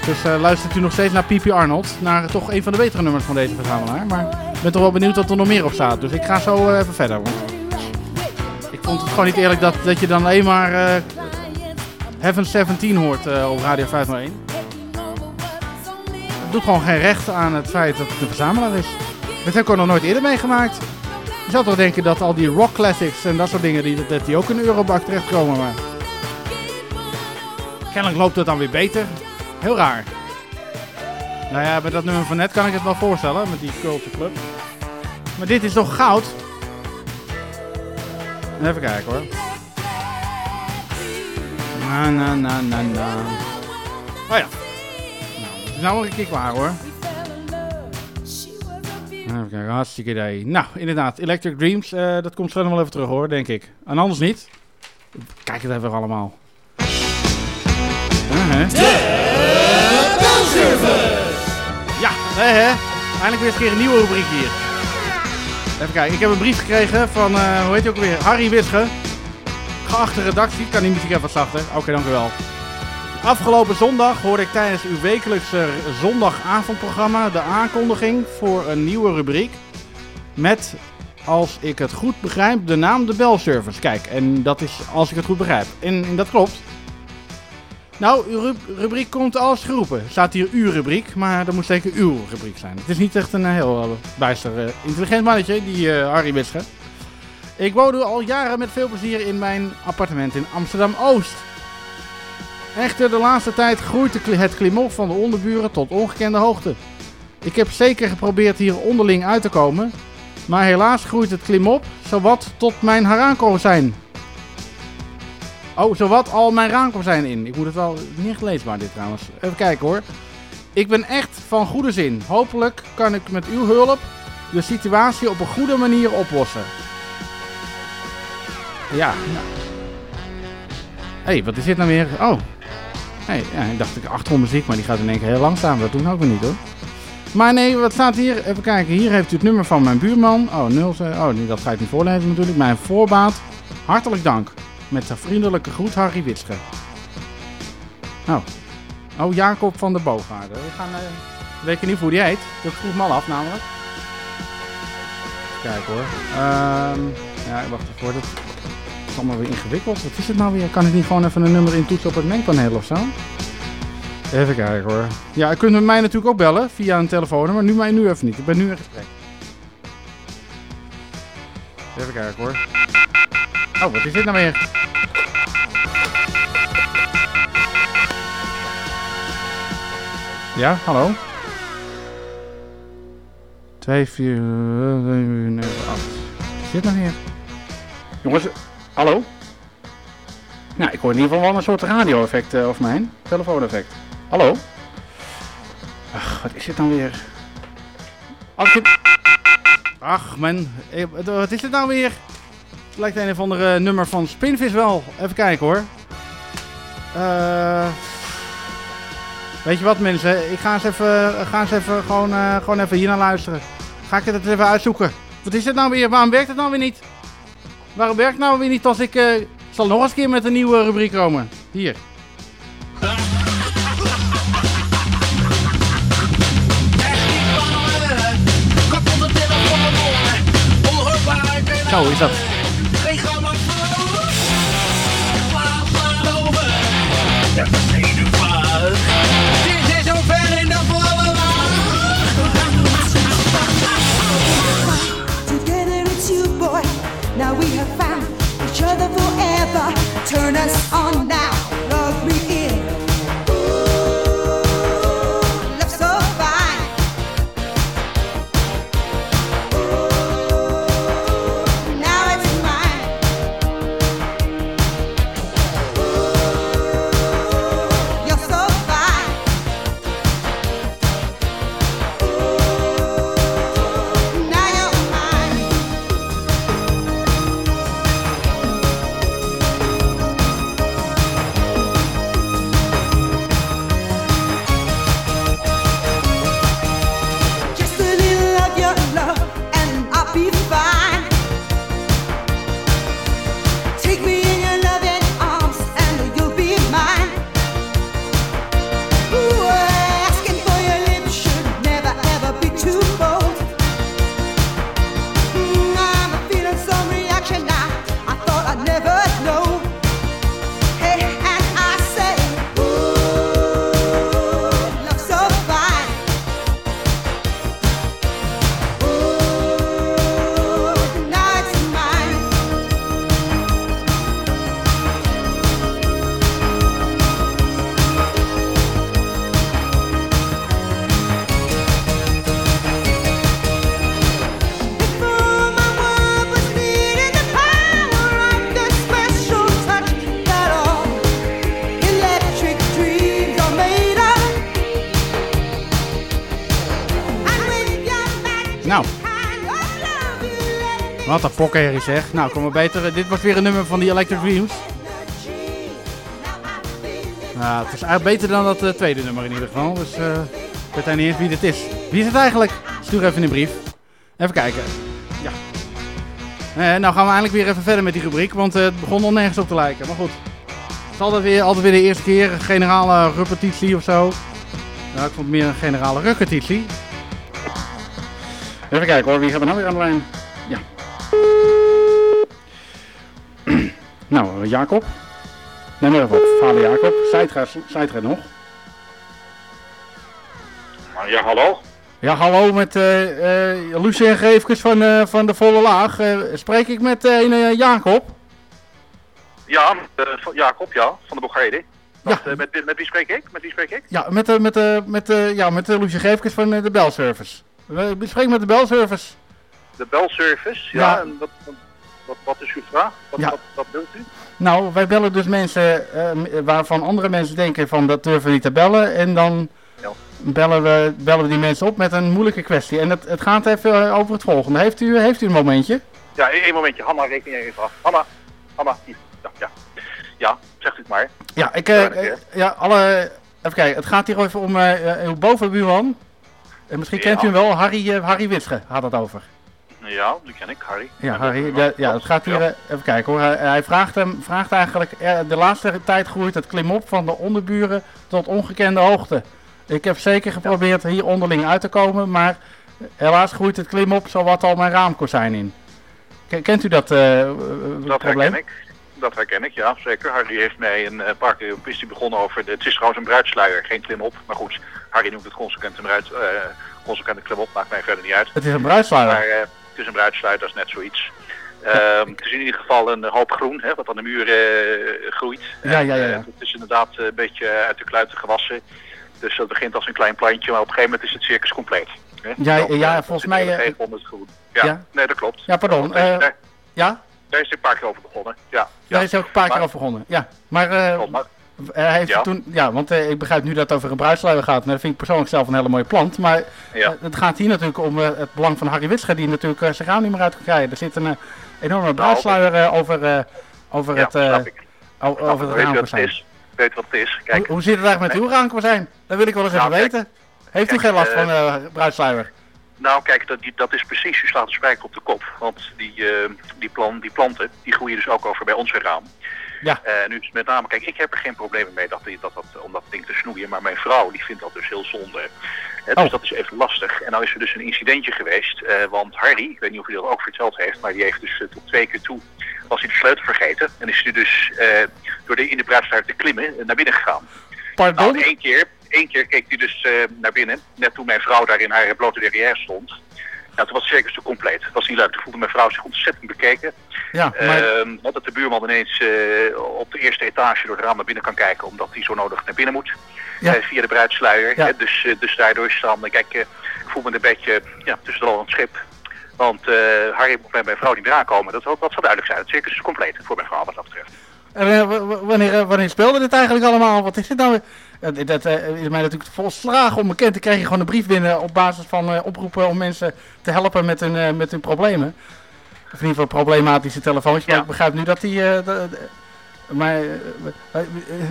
Dus eh, luistert u nog steeds naar Piepje Arnold. Naar toch een van de betere nummers van deze verzamelaar. Maar ik ben toch wel benieuwd wat er nog meer op staat. Dus ik ga zo eh, even verder. Want vond het gewoon niet eerlijk dat, dat je dan alleen maar eh Heaven 17 hoort eh, op Radio 501. Het doet gewoon geen recht aan het feit dat het een verzamelaar is. Dat heb ik ook nog nooit eerder meegemaakt. Je zou toch denken dat al die rock classics en dat soort dingen, die, dat die ook in de Eurobak terechtkomen. Maar kennelijk loopt het dan weer beter. Heel raar. Nou ja, met dat nummer van net kan ik het wel voorstellen, met die Culture Club. Maar dit is toch goud? Even kijken hoor. Na na na na na. Oh ja. Nou, het is nou een keer klaar hoor. Even kijken, hartstikke idee. Nou, inderdaad, Electric Dreams, eh, dat komt zo nog wel even terug hoor, denk ik. En anders niet. Kijk het even allemaal. Uh, hè. Ja, hè hè. Eindelijk weer eens een keer een nieuwe rubriek hier. Even kijken, ik heb een brief gekregen van, eh, hoe heet hij ook weer? Harry Wisge. Geachte redactie, kan die muziek even zachter? Oké, dank u wel. Afgelopen zondag hoorde ik tijdens uw wekelijkse zondagavondprogramma de aankondiging voor een nieuwe rubriek. Met, als ik het goed begrijp, de naam de belservice. Kijk, en dat is als ik het goed begrijp. En dat klopt. Nou, uw ru- rubriek komt als geroepen. Staat hier uw rubriek, maar dat moet zeker uw rubriek zijn. Het is niet echt een eh, heel eh, bijster eh, intelligent mannetje, die Harry Wische. Ik woonde al jaren met veel plezier in mijn appartement in Amsterdam-Oost. Echter, de laatste tijd groeit het klimop van de onderburen tot ongekende hoogte. Ik heb zeker geprobeerd hier onderling uit te komen, maar helaas groeit het klimop zowat tot mijn raamkozijn. Oh, zowat al mijn raamkozijn in. Ik moet het wel niet leesbaar dit trouwens. Even kijken hoor. Ik ben echt van goede zin. Hopelijk kan ik met uw hulp de situatie op een goede manier oplossen. Ja. Hé, hey, wat is dit nou weer? Oh. Hey, ja, ik dacht ik achtergrondmuziek, maar die gaat in één keer heel langzaam. Dat doen we ook weer niet hoor. Maar nee, wat staat hier? Even kijken. Hier heeft u het nummer van mijn buurman. Oh, 0, oh nee, dat ga ik niet voorlezen natuurlijk. Mijn voorbaat. Hartelijk dank. Met de vriendelijke groet Harry Witsche. Oh. Oh, Jacob van der Boogaarde. We gaan... eh weet je niet hoe die heet? Dat vroeg me al af namelijk. Kijk hoor. Ehm ja, wacht even. Dat is allemaal weer ingewikkeld. Wat is het nou weer? Kan ik niet gewoon even een nummer intoetsen op het mengpaneel of zo? Even kijken hoor. Ja, je kunt mij natuurlijk ook bellen via een telefoon, maar nu, mij nu even niet. Ik ben nu in gesprek. Even kijken hoor. Oh, wat is dit nou weer? Ja, hallo? 2, 4, 9, 8. Wat is dit nou weer? Jongens, hallo? Nou, ik hoor in ieder geval wel een soort radio-effect eh, of mijn telefoon-effect. Hallo? Ach, wat is dit nou weer? Als je... Ach, man. eh, Wat is dit nou weer? Het lijkt een of andere nummer van Spinvis wel. Even kijken hoor. Eh... Weet je wat mensen, ik ga eens even, ga eens even gewoon, eh, gewoon even hier naar luisteren. Ga ik het even uitzoeken. Wat is dit nou weer? Waarom werkt het nou weer niet? Waarom werkt het nou weer niet als ik... eh, zal nog eens een keer met een nieuwe rubriek komen. Hier. Zo is dat. Wat een pokkenherrie zeg. Nou, kom maar beter. Dit was weer een nummer van die Electric Dreams. Nou, het is eigenlijk beter dan dat eh, tweede nummer in ieder geval. Dus eh, ik weet eigenlijk niet eens wie dit is. Wie is het eigenlijk? Stuur even een brief. Even kijken. Ja. Eh, nou gaan we eindelijk weer even verder met die rubriek, want het begon al nergens op te lijken. Maar goed. Het is altijd weer, altijd weer de eerste keer een generale repetitie of zo. Ja, ik vond het meer een generale repetitie. Even kijken hoor, wie gaat er nou weer aan de lijn? Ja. Nou, eh, Jacob. Neem maar even op. Vader Jacob. Zijt gij er nog? Ja, hallo? Ja, hallo met eh eh Lucien Geefkes van, eh, van de Volle Laag. Eh, spreek ik met eh, een Jacob? Ja, met, eh, Jacob, ja, van de Boegheden. Wacht, eh, met, met wie spreek ik? Met wie spreek ik? Ja, met, eh, met, eh, met, eh, ja, met Lucien Geefkes van de Belservice. We bespreken met de Belservice. De belservice, ja. Ja. En wat, wat, wat is uw vraag? Wat, Ja. wat, wat wilt u? Nou, wij bellen dus mensen eh, m- waarvan andere mensen denken van dat durven we niet te bellen. En dan Ja. bellen, we, bellen we die mensen op met een moeilijke kwestie. En het, het gaat even eh, over het volgende. Heeft u, heeft u een momentje? Ja, één één momentje. Hanna, reken jij even af. Hanna, Hanna. Ja, ja. Ja, zegt u het maar. Ja, ik, eh, ja, alle, even kijken. Het gaat hier even om uw bovenbuurman. En misschien kent u hem wel, Harry, Harry Witsche gaat het over. Ja, die ken ik, Harry. Ja, Harry, de- ja, het gaat hier, eh, even kijken hoor. Hij, hij vraagt, hem, vraagt eigenlijk, eh, de laatste tijd groeit het klimop van de onderburen tot ongekende hoogte. Ik heb zeker geprobeerd hier onderling uit te komen, maar helaas groeit het klimop zowat al mijn raamkozijn in. Ken- Kent u dat, eh, Dat probleem? herken ik. Dat herken ik, ja, zeker. Harry heeft mij een paar keer begonnen over... De, het is trouwens een bruidsluier, geen klimop. Maar goed, Harry noemt het consequent een bruid, consequente klimop, maakt mij verder niet uit. Het is een bruidsluier. Maar het is een bruidsluier, dat is net zoiets. Ehm, het is in ieder geval een hoop groen, hè, wat aan de muur eh, groeit. Ja, ja, ja, eh, het is inderdaad een beetje uit de kluiten gewassen. Dus dat begint als een klein plantje, maar op een gegeven moment is het circus compleet. Hè? Ja, ja, eh, volgens mij, er eh, geen honderd groen. Ja, ja. nee, dat klopt. Ja, pardon. Daar, eh, daar, ja? daar is hij een paar keer over begonnen. Ja, Daar is hij ook een paar Maar- keer over begonnen. Ja, eh, maar- hij heeft Ja. toen, ja, want eh, ik begrijp nu dat het over een bruidsluier gaat. En dat vind ik persoonlijk zelf een hele mooie plant. Maar Ja. eh, het gaat hier natuurlijk om eh, het belang van Harry Witsche, die natuurlijk zijn raam niet meer uit kan krijgen. Er zit een enorme bruidsluier eh, over, over Ja, het, over het Weet je wat het raamkozijn. is? Weet wat het is? Kijk, Hoe, hoe zit het eigenlijk met uw raamkozijn? Dat wil ik wel eens Nou, even kijk. weten. Heeft u geen last van bruidsluier? Nou, kijk, dat, dat is precies, je slaat de spijker op de kop. Want die, die, plan, die planten, die groeien dus ook over bij onze raam. Ja. Eh, nu is het met name, kijk, ik heb er geen problemen mee dat, dat, dat, om dat ding te snoeien. Maar mijn vrouw, die vindt dat dus heel zonde. Eh, dus Oh. dat is even lastig. En nou is er dus een incidentje geweest. eh, want Harry, ik weet niet of hij dat ook verteld heeft, maar die heeft dus tot twee keer toe, was hij de sleutel vergeten. En is hij dus door de, in de bruidsluier te klimmen naar binnen gegaan. Pardon? Nou, één keer, één keer keek hij dus naar binnen, net toen mijn vrouw daar in haar blote derrière stond. Nou, toen was het circus te compleet. Het was niet leuk. Toen voelde mijn vrouw zich ontzettend bekeken. Ja, maar- Ehm, dat de buurman ineens eh, op de eerste etage door het raam naar binnen kan kijken, omdat hij zo nodig naar binnen moet. Ja. Eh, via de bruidsluier. Ja. dus, eh, dus daardoor is het dan, kijk, ik voel me een beetje ja, tussen de wal en het schip. Want Harry moet bij mijn vrouw niet meer aankomen. Dat, dat zal duidelijk zijn. Het circus is compleet voor mijn vrouw wat dat betreft. En, wanneer, wanneer speelde dit eigenlijk allemaal? Wat is dit nou? weer? Dat is mij natuurlijk volslagen onbekend. Dan kreeg je gewoon een brief binnen op basis van oproepen om mensen te helpen met hun, met hun problemen. Of in ieder geval problematische telefoontjes. Maar Ja. ik begrijp nu dat die... eh, de- de- maar... eh, eh,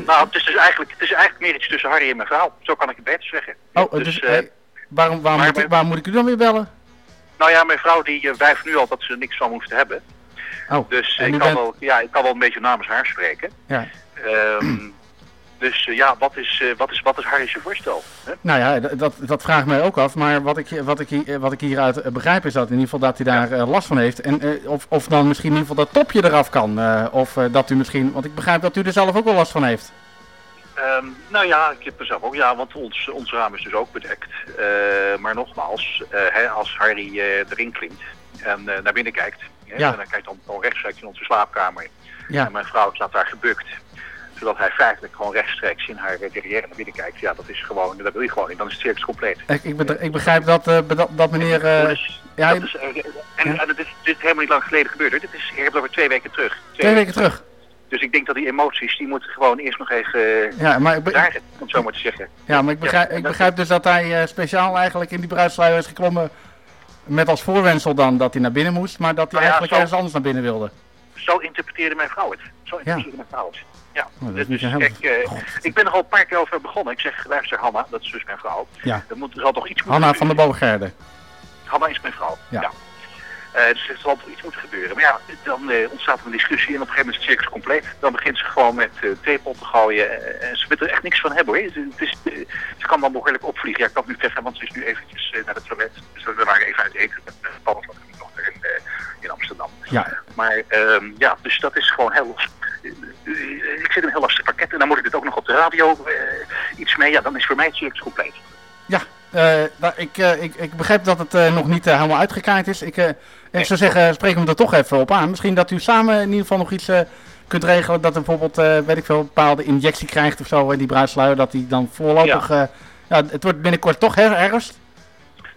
Nou, het is dus eigenlijk, het is eigenlijk meer iets tussen Harry en mijn vrouw. Zo kan ik het beter zeggen. oh, dus, dus, waarom, waarom, maar moet, ik- mijn- waarom moet ik u dan weer bellen? Nou ja, mijn vrouw die wijft nu al dat ze er niks van moest hebben. Oh, Dus ik kan, bent- wel, ja, ik kan wel een beetje namens haar spreken. Ja. Ehm, dus eh, ja, wat is, eh, wat, is, wat is Harry's voorstel? Hè? Nou ja, dat, dat vraag ik mij ook af. Maar wat ik, wat ik, hier- wat ik hieruit eh, begrijp is dat in ieder geval dat hij daar eh, last van heeft. En eh, of, of dan misschien in ieder geval dat topje eraf kan. eh, of eh, dat u misschien, want ik begrijp dat u er zelf ook wel last van heeft. Ehm, nou ja, ik heb er zelf ook, ja, want ons, ons raam is dus ook bedekt. Eh, maar nogmaals, eh, hè, als Harry eh, erin klimt en eh, naar binnen kijkt, hè, Ja. en hij kijkt dan gewoon rechtstreeks in onze slaapkamer. Ja. En mijn vrouw staat daar gebukt, zodat hij feitelijk gewoon rechtstreeks in haar eh, derrière naar binnen kijkt. Ja, dat is gewoon, dat wil je gewoon niet, dan is het circus compleet. Ik, ik, bedr- ik begrijp dat, eh, dat, dat meneer... eh, ja, Dat is, en en het is, dit is helemaal niet lang geleden gebeurd. hoor. Dit is, ik heb het over twee weken terug. twee weken terug. Dus ik denk dat die emoties, die moeten gewoon eerst nog even Ja, maar ik dragen, om het zo maar te zeggen. Ja, maar ik begrijp, ik begrijp dus dat hij speciaal eigenlijk in die bruidsluier is geklommen. Met als voorwensel dan dat hij naar binnen moest. Maar dat hij Nou ja, eigenlijk zo- ergens anders naar binnen wilde. Zo interpreteerde mijn vrouw het. Zo interpreteerde mijn vrouw het. Ja, Oh, dat is dus, kijk, eh, ik ben er al een paar keer over begonnen. Ik zeg, luister Hanna, dat is dus mijn vrouw. Ja. Er, moet, er zal toch iets moeten Hanna van der Boogerde. Hanna is mijn vrouw. Ja. Ja. Eh, dus er zal toch iets moeten gebeuren. Maar ja, dan eh, ontstaat er een discussie en op een gegeven moment is het circus compleet. Dan begint ze gewoon met uh, theepot te gooien. en ze wil er echt niks van hebben hoor. Het, het is, ze kan dan behoorlijk opvliegen. Ja, ik kan het nu zeggen, want ze is nu eventjes naar het toilet. Dus we waren even uit eten met uh, Paul van mijn dochter in, in Amsterdam. Ja. Maar ehm, ja, dus dat is gewoon heel lastig. Eh, ik zit in een heel lastig pakket en dan moet ik dit ook nog op de radio eh, iets mee. Ja, dan is voor mij het circus compleet. Ja, eh, nou, ik, ik, ik begrijp dat het nog niet helemaal uitgekaaid is. Ik, ik zou zeggen, spreek hem er toch even op aan. Misschien dat u samen in ieder geval nog iets kunt regelen. Dat er bijvoorbeeld, weet ik veel, een bepaalde injectie krijgt of zo in die bruidsluier. Dat hij dan voorlopig... Ja. ja, het wordt binnenkort toch her herfst.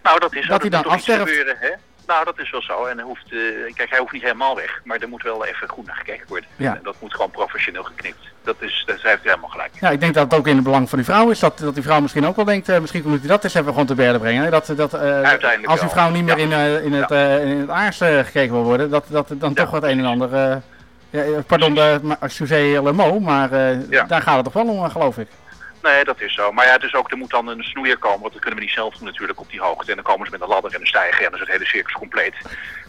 Nou, dat is Dat hij dan afsterft. gebeuren, hè? Nou, dat is wel zo. En hij hoeft, eh, kijk, hij hoeft niet helemaal weg, maar er moet wel even goed naar gekeken worden. Ja. En dat moet gewoon professioneel geknipt. Dat is, daar heeft u helemaal gelijk. Ja, ik denk dat het ook in het belang van die vrouw is. Dat, dat die vrouw misschien ook wel denkt, eh, misschien moet hij dat eens even gewoon te berde brengen. hè. Dat, dat, eh, Uiteindelijk als die vrouw niet meer in, in, het, in het aars gekeken wil worden, dat, dat dan toch wat een en ander... ja, pardon, de, maar, excusez le mot, maar Ja. daar gaat het toch wel om, geloof ik. Nee, dat is zo. Maar ja, dus ook, er moet dan een snoeier komen, want dat kunnen we niet zelf doen natuurlijk op die hoogte. En dan komen ze met een ladder en een stijger en dan is het hele circus compleet.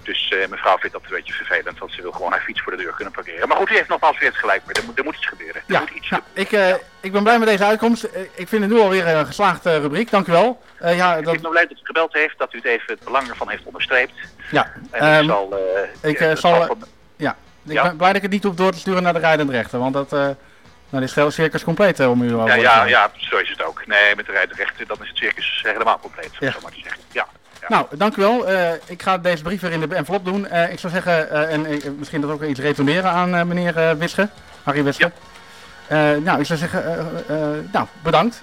Dus eh, mevrouw vindt dat een beetje vervelend, want ze wil gewoon haar fiets voor de deur kunnen parkeren. Maar goed, u heeft nogmaals weer het gelijk, maar er moet, er moet iets gebeuren. Er Ja, moet iets ik, eh, ik ben blij met deze uitkomst. Eh, ik vind het nu alweer een geslaagde rubriek, dank u wel. Ja, Ik dat, ben blij dat u gebeld heeft, dat u het even het belang ervan heeft onderstreept. ja, En ehm, ik zal... eh, ik zal... zal ja, ik ben blij dat ik het niet hoef door te sturen naar de rijdende rechter, want dat... nou, dit is circus compleet eh, om u over Ja, ja, ja, zo is het ook. Nee, met de rijdenrechten, dan is het circus helemaal compleet, om Ja. zo maar te zeggen. Ja. ja. Nou, dank u wel. Eh, ik ga deze brief weer in de envelop doen. Eh, ik zou zeggen, en misschien dat ook iets retourneren aan meneer Wische, Harry Wische. Nou, ik zou zeggen, nou, bedankt.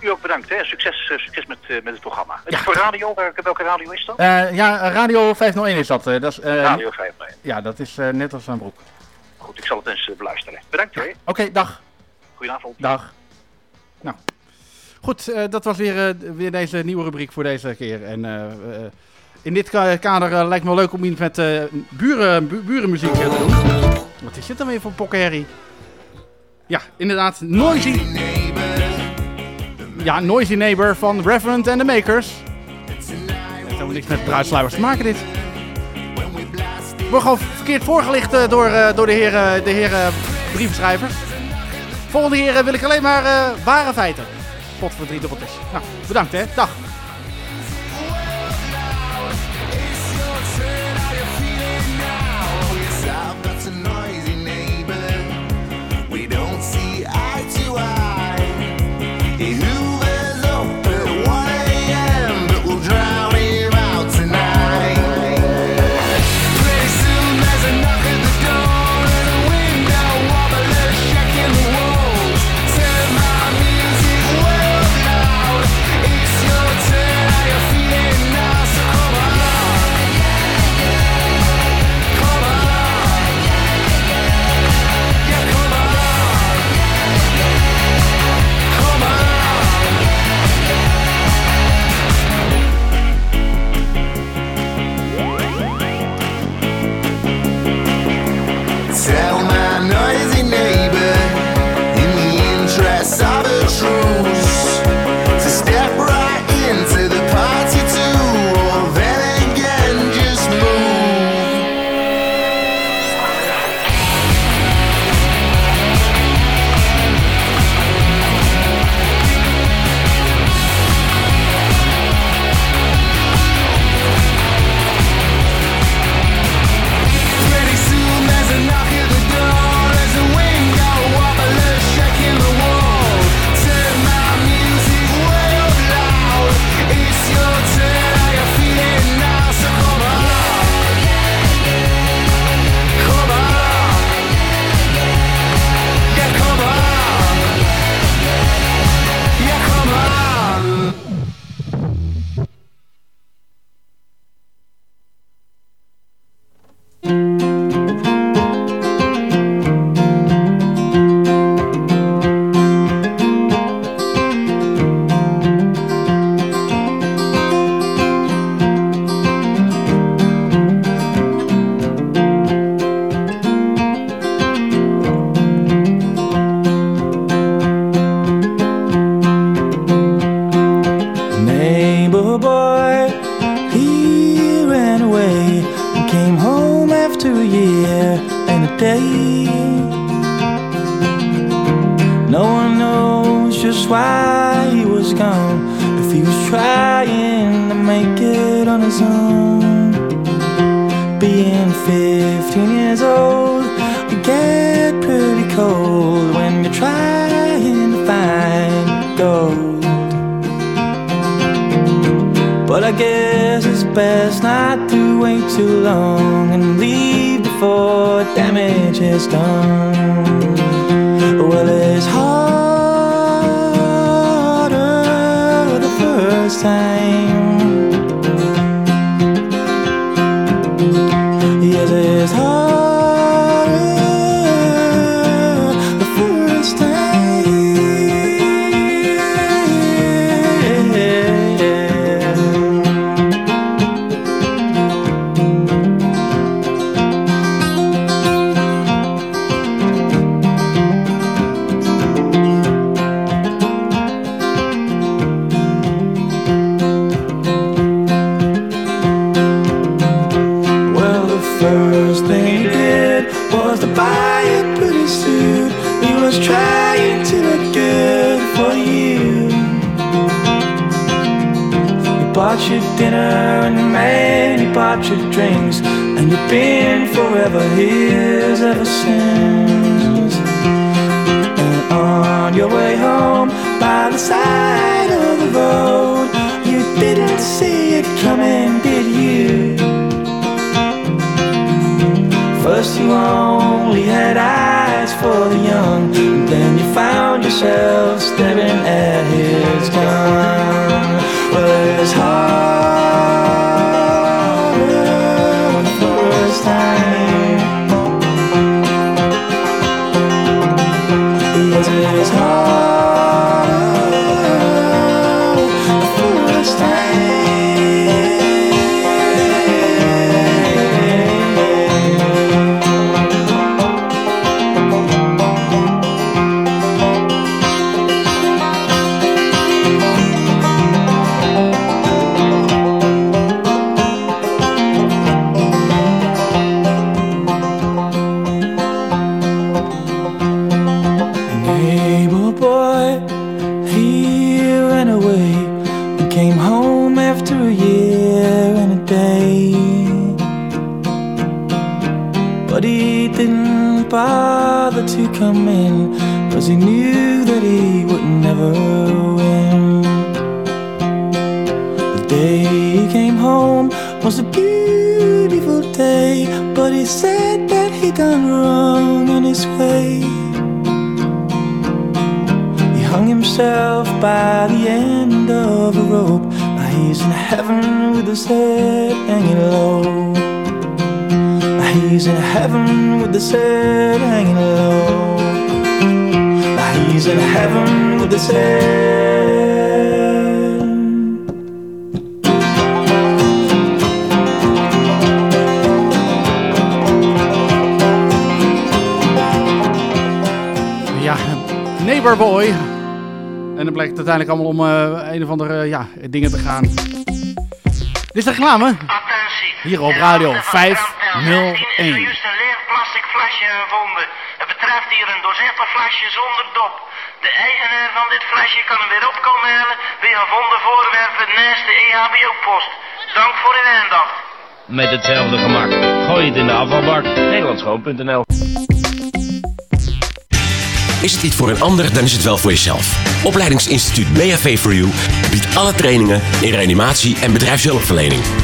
U ook bedankt, hè. Succes, succes met, met het programma. Ja. Voor radio, welke, welke radio is dat? Ja, Radio 501 is dat. dat is, radio 5. Ja, dat is net als een broek. Goed, ik zal het eens eh, beluisteren. Bedankt hoor. Oké, dag. Goedenavond. Dag. Nou, goed, eh, dat was weer, eh, weer deze nieuwe rubriek voor deze keer. En in dit ka- kader lijkt me wel leuk om iets met buren, bu- burenmuziek te doen. Wat is dit dan weer voor pokkenherrie? Ja, inderdaad, Noisy. Ja, Noisy Neighbor van Reverend and the Makers. Het heeft helemaal niks met bruidsluiers te maken dit. Ik word gewoon verkeerd voorgelicht eh, door, eh, door de heren, de heren. Volgende keer eh, wil ik alleen maar eh, ware feiten. Pot voor drie dubbeltjes. Nou, bedankt hè. Dag. Time. Uiteindelijk allemaal om eh, een of andere ja, dingen te gaan. Dit is de reclame. Hier op Radio 501. Juist een leeg plastic flesje gevonden. Het betreft hier een doorzichtig flesje zonder dop. De eigenaar van dit flesje kan hem weer op komen halen bij gevonden voorwerpen naast de EHBO-post. Dank voor uw aandacht. Met hetzelfde gemak. Gooi het in de afvalbak. Nederlandschoon.nl Is het niet voor een ander, dan is het wel voor jezelf. Opleidingsinstituut BHV for You biedt alle trainingen in reanimatie en bedrijfshulpverlening.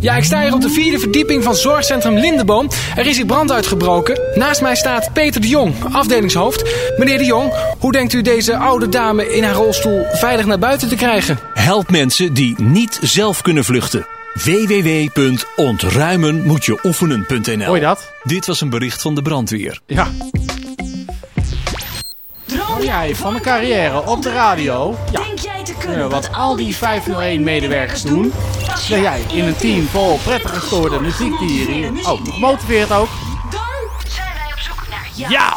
Ja, ik sta hier op de vierde verdieping van zorgcentrum Lindeboom. Er is hier brand uitgebroken. Naast mij staat Peter de Jong, afdelingshoofd. Meneer de Jong, hoe denkt u deze oude dame in haar rolstoel veilig naar buiten te krijgen? Help mensen die niet zelf kunnen vluchten. www.ontruimenmoetjeoefenen.nl Hoor je dat? Dit was een bericht van de brandweer. Ja. Droom jij van een carrière op de radio? Ja. Ja, wat al die 501-medewerkers doen, ben jij in een team vol prettig gestoorde muziekdieren. Oh, gemotiveerd ook. zijn wij op zoek naar jou. Ja.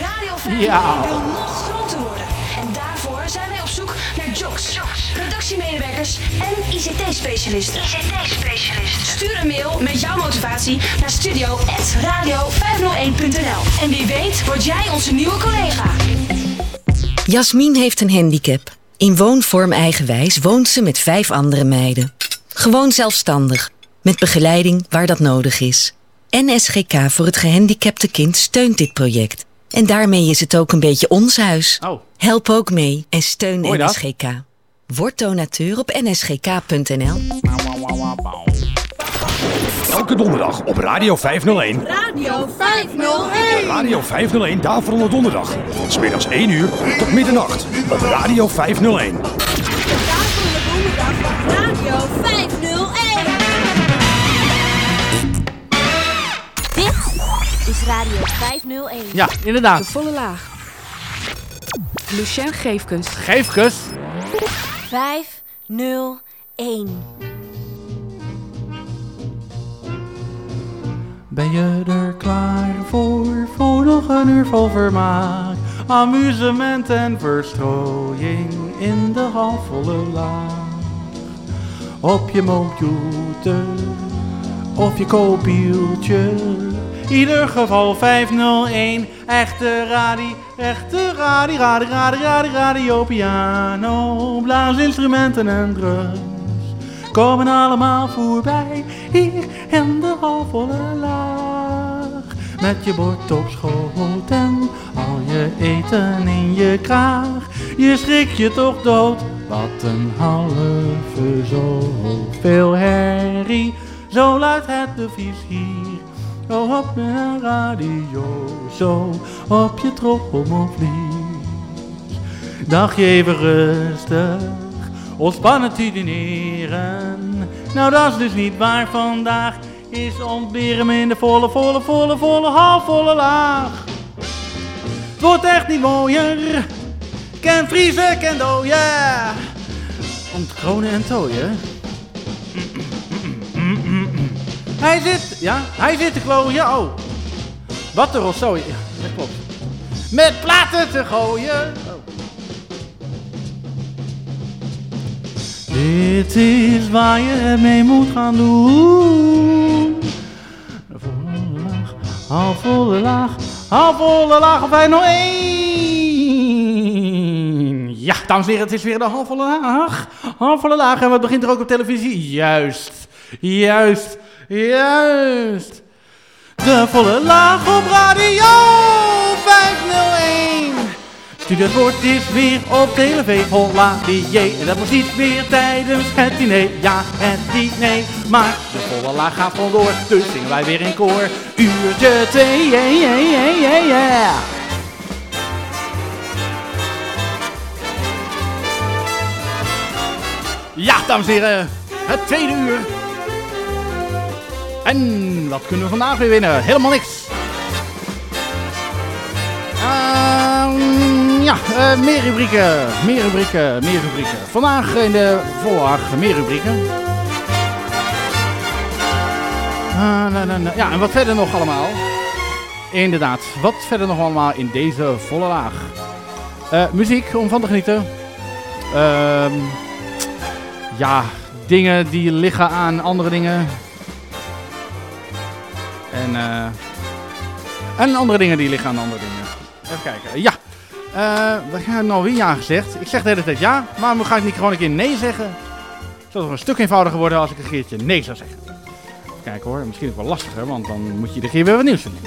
Radio 5 Ja. wil nog groter worden. En daarvoor zijn wij op zoek naar jocks, redactiemedewerkers en ICT-specialisten. ICT-specialisten. Stuur een mail met jouw motivatie naar studio.radio501.nl. En wie weet word jij onze nieuwe collega. Jasmin heeft een handicap. In woonvorm eigenwijs woont ze met vijf andere meiden. Gewoon zelfstandig, met begeleiding waar dat nodig is. NSGK voor het gehandicapte kind steunt dit project. En daarmee is het ook een beetje ons huis. Help ook mee en steun dat? NSGK. Word donateur op nsgk.nl. Elke donderdag op Radio 501. Radio 501. Radio 501 Daverende Donderdag. Van 's middags 1 uur tot middernacht op Radio 501. Radio 501. Ja, inderdaad. De volle laag. Lucien Geefkunst. Geefkunst. 501. Ben je er klaar voor, voor nog een uur vol vermaak? Amusement en verstrooiing in de halfvolle laag. Op je computer of je kopieltje. Ieder geval 501, echte radi, echte radi, radi, radi, radi, radio, piano, blaasinstrumenten en drums. Komen allemaal voorbij, hier in de halfvolle laag. Met je bord op schoot en al je eten in je kraag. Je schrik je toch dood, wat een halve zoveel herrie. Zo luidt het devies hier. Oh, op mijn radio, zo op je trommelvlies. Dagje even rustig, ontspannen te dineren. Nou, dat is dus niet waar vandaag. Is ontberen me in de volle, volle, volle, volle, halfvolle laag. Het wordt echt niet mooier. Ken vriezen, ken dooien. Ontkronen en tooien. Hij zit, ja, hij zit te klooien. Oh, wat een rotzooi. Ja, dat klopt. Met platen te gooien. Oh. Dit is waar je het mee moet gaan doen. Volle laag, halfvolle laag, halfvolle laag of wij nog één. Ja, dames en heren, het is weer de halfvolle laag. Halfvolle laag en wat begint er ook op televisie? Juist, juist, Juist! De volle laag op radio 501. Studentenwoord is weer op tv, holla die En dat was niet meer tijdens het diner, ja het diner. Maar de volle laag gaat vandoor, dus zingen wij weer in koor. Uurtje 2, yeah, yeah, yeah, yeah. Ja, dames en heren, het tweede uur en wat kunnen we vandaag weer winnen? Helemaal niks. Ehm, ja, eh, meer rubrieken, meer rubrieken, meer rubrieken. Vandaag in de voorlag meer rubrieken. Na. Ja, en wat verder nog allemaal? Inderdaad, wat verder nog allemaal in deze volle laag? Eh, muziek om van te genieten. Ehm, ja, dingen die liggen aan andere dingen. En, eh, en andere dingen die liggen aan andere dingen. Even kijken. Ja, eh we gaan nou weer ja gezegd. Ik zeg de hele tijd ja, maar ga ik niet gewoon een keer nee zeggen? Het zou toch een stuk eenvoudiger worden als ik een keertje nee zou zeggen. Even kijken hoor, misschien ook wel lastiger, want dan moet je iedere keer weer wat nieuws doen.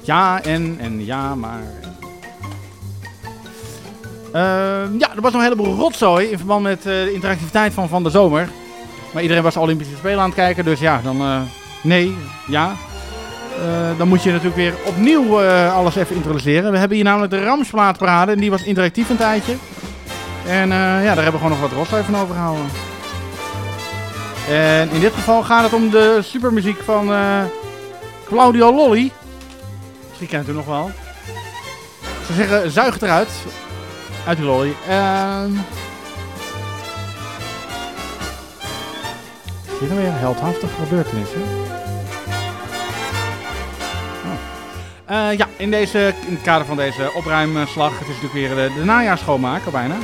Ja en, en ja, maar... Ehm, ja, er was nog een heleboel rotzooi in verband met eh, de interactiviteit van van de zomer. Maar iedereen was Olympische Spelen aan het kijken, dus ja, dan nee, ja. Eh, dan moet je natuurlijk weer opnieuw eh, alles even introduceren. We hebben hier namelijk de Ramsplaatparade en die was interactief een tijdje. En eh, ja, daar hebben we gewoon nog wat rotzooi van overgehouden. En in dit geval gaat het om de supermuziek van Claudio Lolly. Misschien kent u nog wel. Ze zeggen zuig het eruit. Uit die lolly. Ehm Is dit nou weer heldhaftige Eh, ja, in, deze, in het kader van deze opruimslag, het is natuurlijk weer de, de najaarschoonmaker bijna.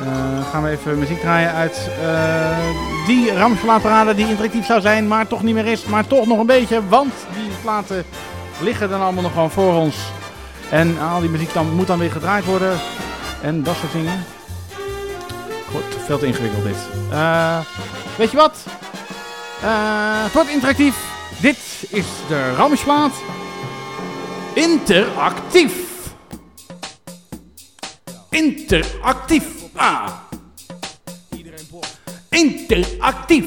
Eh, gaan we even muziek draaien uit eh, die Ramsplaatparade die interactief zou zijn, maar toch niet meer is. Maar toch nog een beetje, want die platen liggen dan allemaal nog gewoon voor ons. En al die muziek dan, moet dan weer gedraaid worden. En dat soort dingen. Goed, veel te ingewikkeld dit. Eh, weet je wat? Eh, het wordt interactief. Dit is de Ramsplaat. Interactief. Interactief. Ah. Interactief.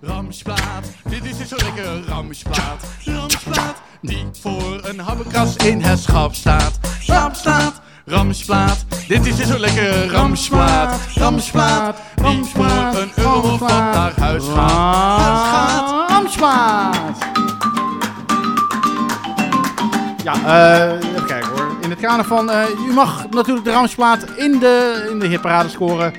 Ramsplaat, dit is dus zo lekker Ramsplaat. Ramsplaat, die voor een habbekras in het schap staat. Ramsplaat, Ramsplaat, dit is dus zo lekker Ramsplaat. Ramsplaat, die voor een euro of wat naar huis gaat. Huis gaat. Ramsplaat. Ja, eh, even kijken hoor. In het kader van, eh, u mag natuurlijk de Ramsplaat in de, in de hitparade scoren.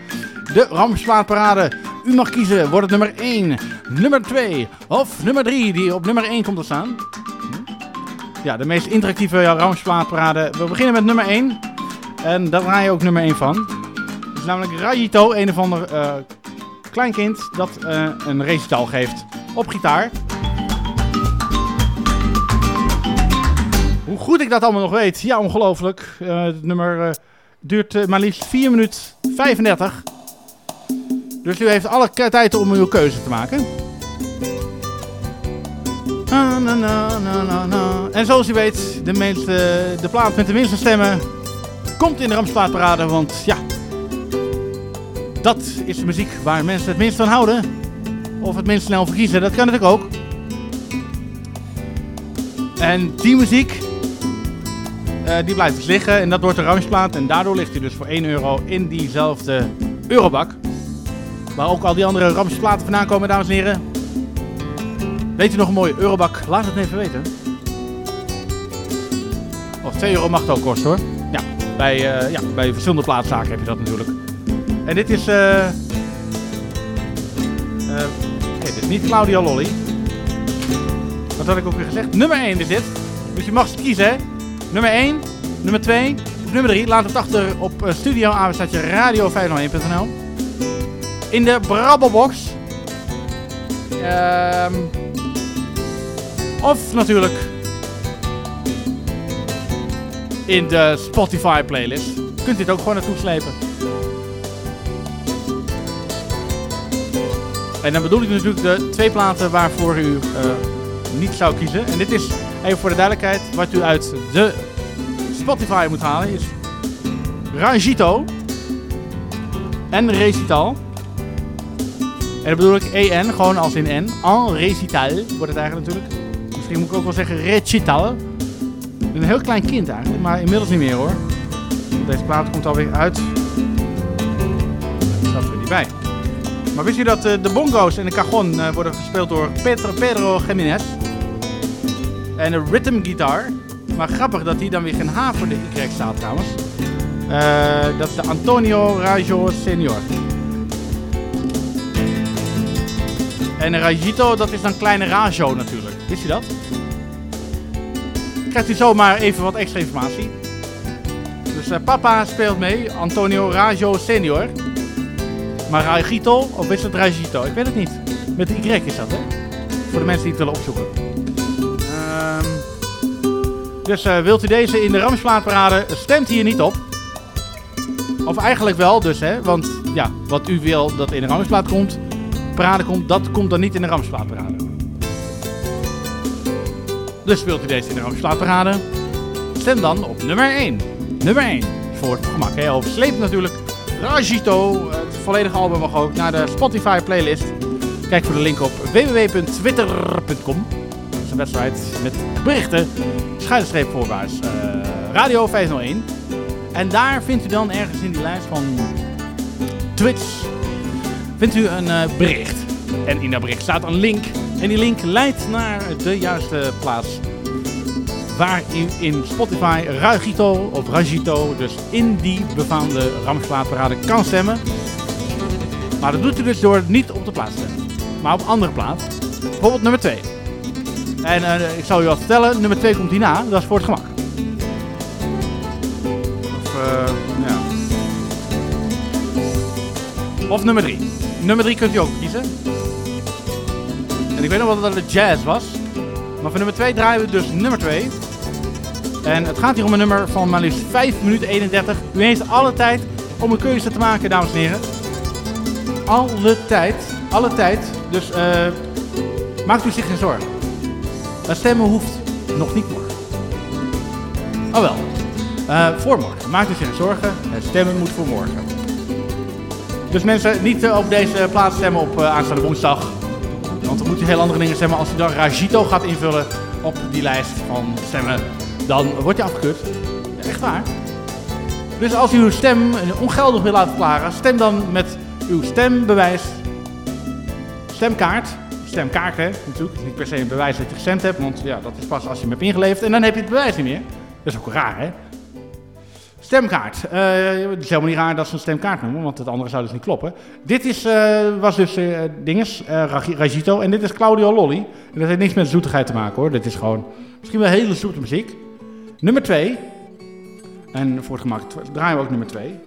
De Ramsplaatparade. U mag kiezen, wordt het nummer 1, nummer 2 of nummer 3 die op nummer 1 komt te staan. Ja, de meest interactieve Ramsplaatparade. We beginnen met nummer 1. En daar draai je ook nummer 1 van. Het is namelijk Rajito, een of ander eh, kleinkind dat een recital geeft op gitaar. Hoe goed ik dat allemaal nog weet. Ja, ongelooflijk. Eh, het nummer eh, duurt eh, maar liefst 4 minuten 35. Dus u heeft alle tijd om uw keuze te maken. En zoals u weet, de, meeste, de plaat met de minste stemmen komt in de Ramsplaatparade. Want ja, dat is de muziek waar mensen het minst van houden. Of het minst snel verkiezen, dat kan natuurlijk ook. En die muziek, eh, die blijft dus liggen en dat wordt de Ramsplaat. En daardoor ligt hij dus voor 1 euro in diezelfde eurobak. Waar ook al die andere Ramsplaten vandaan komen, dames en heren. Weet u nog een mooie eurobak? Laat het even weten. Of 2 euro mag het ook kosten hoor. Ja, bij, eh, ja, bij verschillende plaatszaken heb je dat natuurlijk. En dit is... eh eh, nee, dit is niet Claudia Lolly. Wat had ik ook weer gezegd? Nummer 1 is dit. Dus je mag ze kiezen, hè? Nummer 1, nummer 2 of nummer 3. Laat het achter op uh, studio apenstaatje radio501.nl. In de Brabbelbox. Ehm of natuurlijk in de Spotify playlist. Kunt u ook gewoon naartoe slepen. En dan bedoel ik natuurlijk de twee platen waarvoor u eh, niet zou kiezen. En dit is, even voor de duidelijkheid, wat u uit de Spotify moet halen is Rangito en Recital. En dan bedoel ik EN, gewoon als in N. En Recital wordt het eigenlijk natuurlijk. Misschien moet ik ook wel zeggen Recital. Een heel klein kind eigenlijk, maar inmiddels niet meer hoor. Deze plaat komt alweer uit. Dat staat er niet bij. Maar wist u dat eh, de bongo's en de cajon eh, worden gespeeld door Pedro, Pedro Jiménez? En de rhythm guitar. Maar grappig dat hier dan weer geen H voor de Y staat trouwens. Eh, dat is de Antonio Rajo Senior. En Rajito, dat is dan kleine Rajo natuurlijk. Wist u dat? Krijgt u zomaar even wat extra informatie. Dus eh, papa speelt mee, Antonio Rajo Senior. Maar Rajito, of is het Rajito? Ik weet het niet. Met Y is dat, hè? Voor de mensen die het willen opzoeken. Dus eh, wilt u deze in de Ramsplaatparade, stemt hier niet op. Of eigenlijk wel dus, hè. Want ja, wat u wil dat in de Ramsplaat komt, parade komt, dat komt dan niet in de Ramsplaatparade. Dus wilt u deze in de Ramsplaatparade, stem dan op nummer 1. Nummer 1. Voor het gemak, hè. Of sleep natuurlijk Rajito, het volledige album mag ook, naar de Spotify playlist. Kijk voor de link op www.twitter.com. Dat is een website met berichten, schuine voorwaarts, eh, Radio 501. En daar vindt u dan ergens in die lijst van Twitch, vindt u een eh, bericht. En in dat bericht staat een link. En die link leidt naar de juiste plaats. Waar u in Spotify Rajito of Rajito, dus in die befaamde Ramsplaatparade kan stemmen. Maar dat doet u dus door niet op de plaats te stemmen. Maar op andere plaats. Bijvoorbeeld nummer 2. En eh, ik zal u wat vertellen, nummer 2 komt hierna, dat is voor het gemak. Of, eh, ja. Of nummer 3. Nummer 3 kunt u ook kiezen. En ik weet nog wel dat het jazz was. Maar voor nummer 2 draaien we dus nummer 2. En het gaat hier om een nummer van maar liefst 5 minuten 31. U heeft alle tijd om een keuze te maken, dames en heren. Alle tijd. Alle tijd. Dus eh maakt u zich geen zorgen. Maar stemmen hoeft nog niet morgen. Oh wel. Eh, voor morgen. Maakt u zich geen zorgen. Het stemmen moet voor morgen. Dus mensen, niet eh, op deze plaats stemmen op eh, aanstaande woensdag. Want dan moet u heel andere dingen stemmen. Als u dan Rajito gaat invullen op die lijst van stemmen, dan wordt je afgekeurd. Ja, echt waar. Dus als u uw stem ongeldig wil laten verklaren, stem dan met uw stembewijs, stemkaart. Stemkaart, hè, natuurlijk. Niet per se een bewijs dat je gestemd hebt, want ja, dat is pas als je hem hebt ingeleverd. En dan heb je het bewijs niet meer. Dat is ook raar, hè? Stemkaart. Eh, het is helemaal niet raar dat ze een stemkaart noemen, want het andere zou dus niet kloppen. Dit is, eh, was dus eh dinges, Ragi- Rajito, en dit is Claudio Lolly. En dat heeft niks met zoetigheid te maken hoor. Dit is gewoon misschien wel hele zoete muziek. Nummer 2. En voor het gemak draaien we ook nummer 2.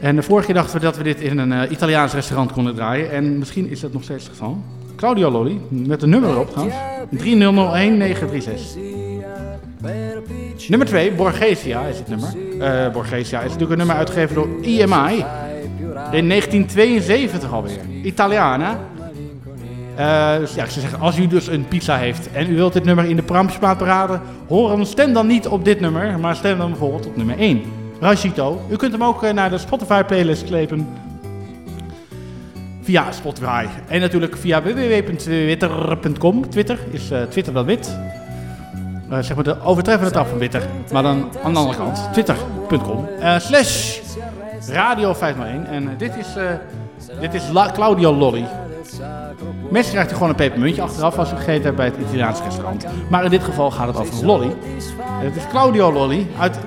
En de vorige dachten we dat we dit in een eh, Italiaans restaurant konden draaien. En misschien is dat nog steeds het geval. Claudio Lolly, met een nummer erop trouwens. 3001936. Nummer 2, Borgesia is het nummer. Eh, Borgesia is natuurlijk een nummer uitgegeven door EMI. In 1972 alweer. Italiana. Dus ja, zou zeggen, als u dus een pizza heeft en u wilt dit nummer in de Pramsplaatparade horen, stem dan niet op dit nummer, maar stem dan bijvoorbeeld op nummer 1. Rajito. U kunt hem ook eh, naar de Spotify playlist slepen. Via Spotify. En natuurlijk via www.twitter.com. Twitter is eh, Twitter dan wit. Eh, zeg maar de overtreffende taf van Twitter. Maar dan aan de andere kant. Twitter.com. eh, slash Radio 501. En eh, dit is, dit is La Claudio Lolly. Meestal krijgt gewoon een pepermuntje achteraf als u gegeten hebt bij het Italiaans restaurant. Maar in dit geval gaat het over lolly. En Het is Claudio Lolly uit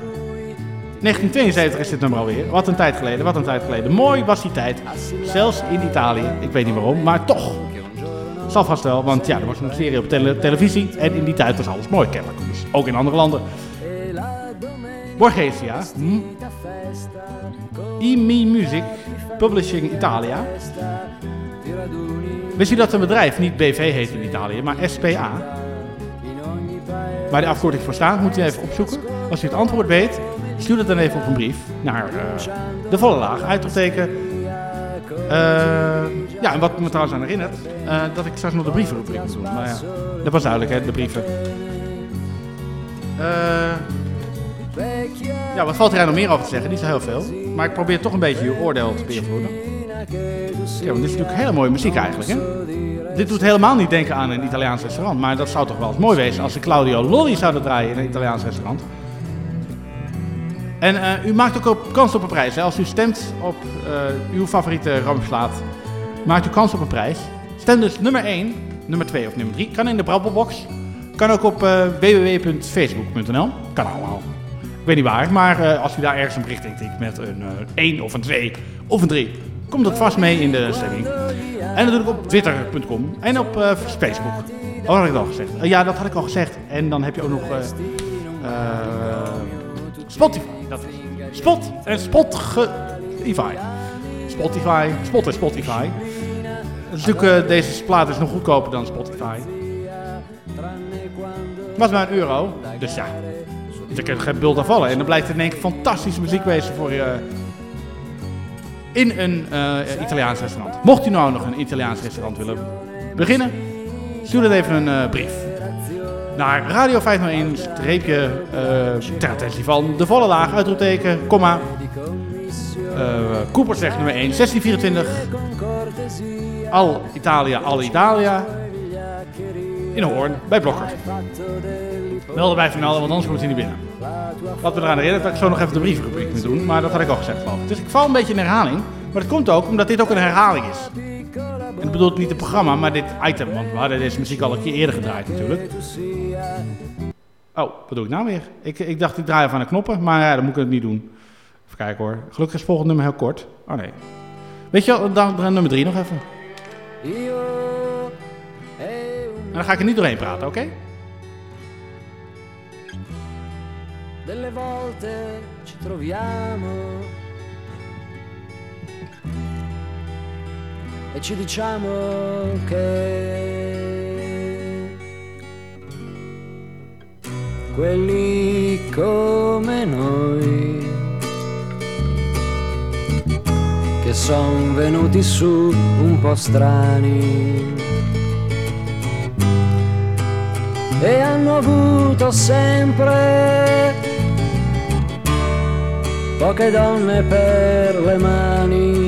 1972 is dit nummer alweer. Wat een tijd geleden, wat een tijd geleden. Mooi was die tijd. Zelfs in Italië. Ik weet niet waarom, maar toch. Zal vast wel, want ja, er was een serie op tele- televisie. En in die tijd was alles mooi kennelijk. Dus ook in andere landen. Borgesia. Hm. Music. Publishing Italia. Wist u dat een bedrijf niet BV heet in Italië, maar SPA? Waar de afkorting voor staat, moet u even opzoeken. Als u het antwoord weet, stuur het dan even op een brief naar eh, de volle laag, uitroepteken. Eh, ja, en wat me trouwens aan herinnert, eh, dat ik straks nog de brievenrubriek moet doen. Maar ja, dat was duidelijk, hè, de brieven. Ja, wat valt er nog meer over te zeggen? Niet zo heel veel. Maar ik probeer toch een beetje uw oordeel te beïnvloeden. Ja, want dit is natuurlijk hele mooie muziek eigenlijk, hè? Dit doet helemaal niet denken aan een Italiaans restaurant. Maar dat zou toch wel eens mooi wezen als ze Claudio Lolly zouden draaien in een Italiaans restaurant. En eh, u maakt ook op kans op een prijs. Hè? Als u stemt op eh, uw favoriete rampslaat, maakt u kans op een prijs. Stem dus nummer 1, nummer 2 of nummer 3. Kan in de Brabbelbox. Kan ook op eh, www.facebook.nl. Kan allemaal. Ik weet niet waar, maar als u daar ergens een bericht in tikt met een eh 1 of een 2 of een 3, komt dat vast mee in de stemming. En natuurlijk op twitter.com en op Facebook. Oh, dat had ik al gezegd. Ja, dat had ik al gezegd. En dan heb je ook nog Spotify. Spot en Spotify. Spotify, Spot en Spotify. Natuurlijk, eh, deze plaat is nog goedkoper dan Spotify. Was maar een euro, dus ja. Je kunt geen bult afvallen. En dan blijkt het in één keer fantastische muziek wezen voor je in een eh, Italiaans restaurant. Mocht u nou nog een Italiaans restaurant willen beginnen, stuur dan even een eh, brief. Naar Radio 501 streepje eh ter attentie van de volle laag, uitroepteken, komma. Uh, Koepersweg nummer 1, 1624. Al Italia, al Italia. In Hoorn, bij Blokker. Wel erbij vermelden, want anders komt hij niet binnen. Wat we eraan herinneren, dat ik zo nog even de brievenrubriek moet doen. Maar dat had ik al gezegd. Dus ik val een beetje in herhaling. Maar dat komt ook omdat dit ook een herhaling is. Ik bedoel niet het programma, maar dit item. Want we hadden deze muziek al een keer eerder gedraaid natuurlijk. Oh, wat doe ik nou weer? Ik, ik dacht, ik draai even aan de knoppen. Maar ja, dan moet ik het niet doen. Even kijken hoor. Gelukkig is het nummer heel kort. Oh nee. Weet je wel, dan, dan nummer drie nog even. En dan ga ik er niet doorheen praten, oké? Delle volte ci troviamo e ci diciamo che quelli come noi che son venuti su un po' strani e hanno avuto sempre poche donne per le mani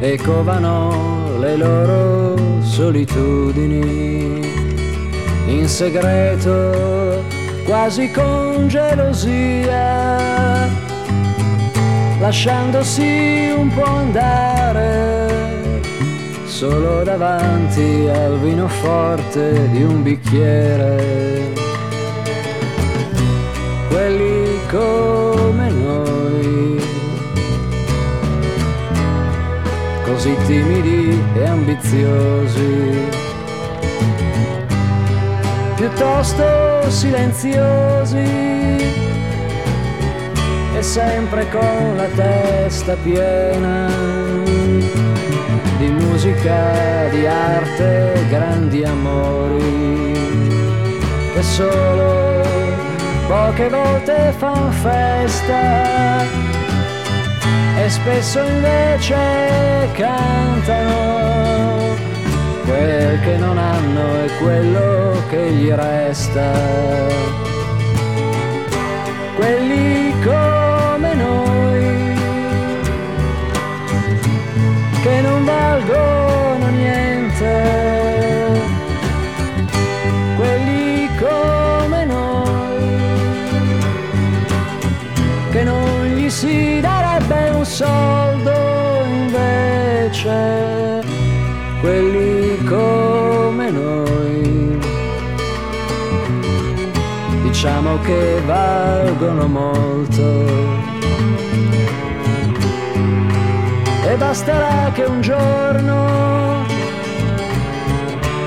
e covano le loro solitudini in segreto, quasi con gelosia, lasciandosi un po' andare solo davanti al vino forte di un bicchiere. Quelli come così timidi e ambiziosi, piuttosto silenziosi. E sempre con la testa piena di musica, di arte, grandi amori. Che solo poche volte fan festa e spesso invece cantano quel che non hanno e quello che gli resta. Quelli come noi che non valgono invece, quelli come noi, diciamo che valgono molto. e basterà che un giorno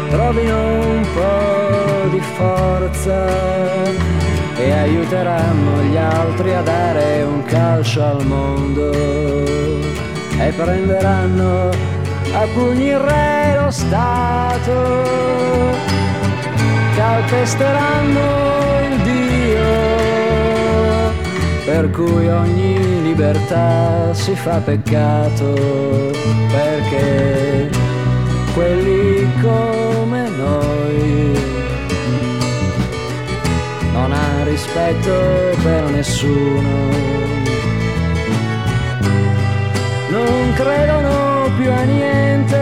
trovino un po' di forza e aiuteranno gli altri a dare un calcio al mondo e prenderanno a pugni re lo Stato, calpesteranno il Dio per cui ogni libertà si fa peccato, perché quelli come noi non ha rispetto per nessuno, non credono più a niente.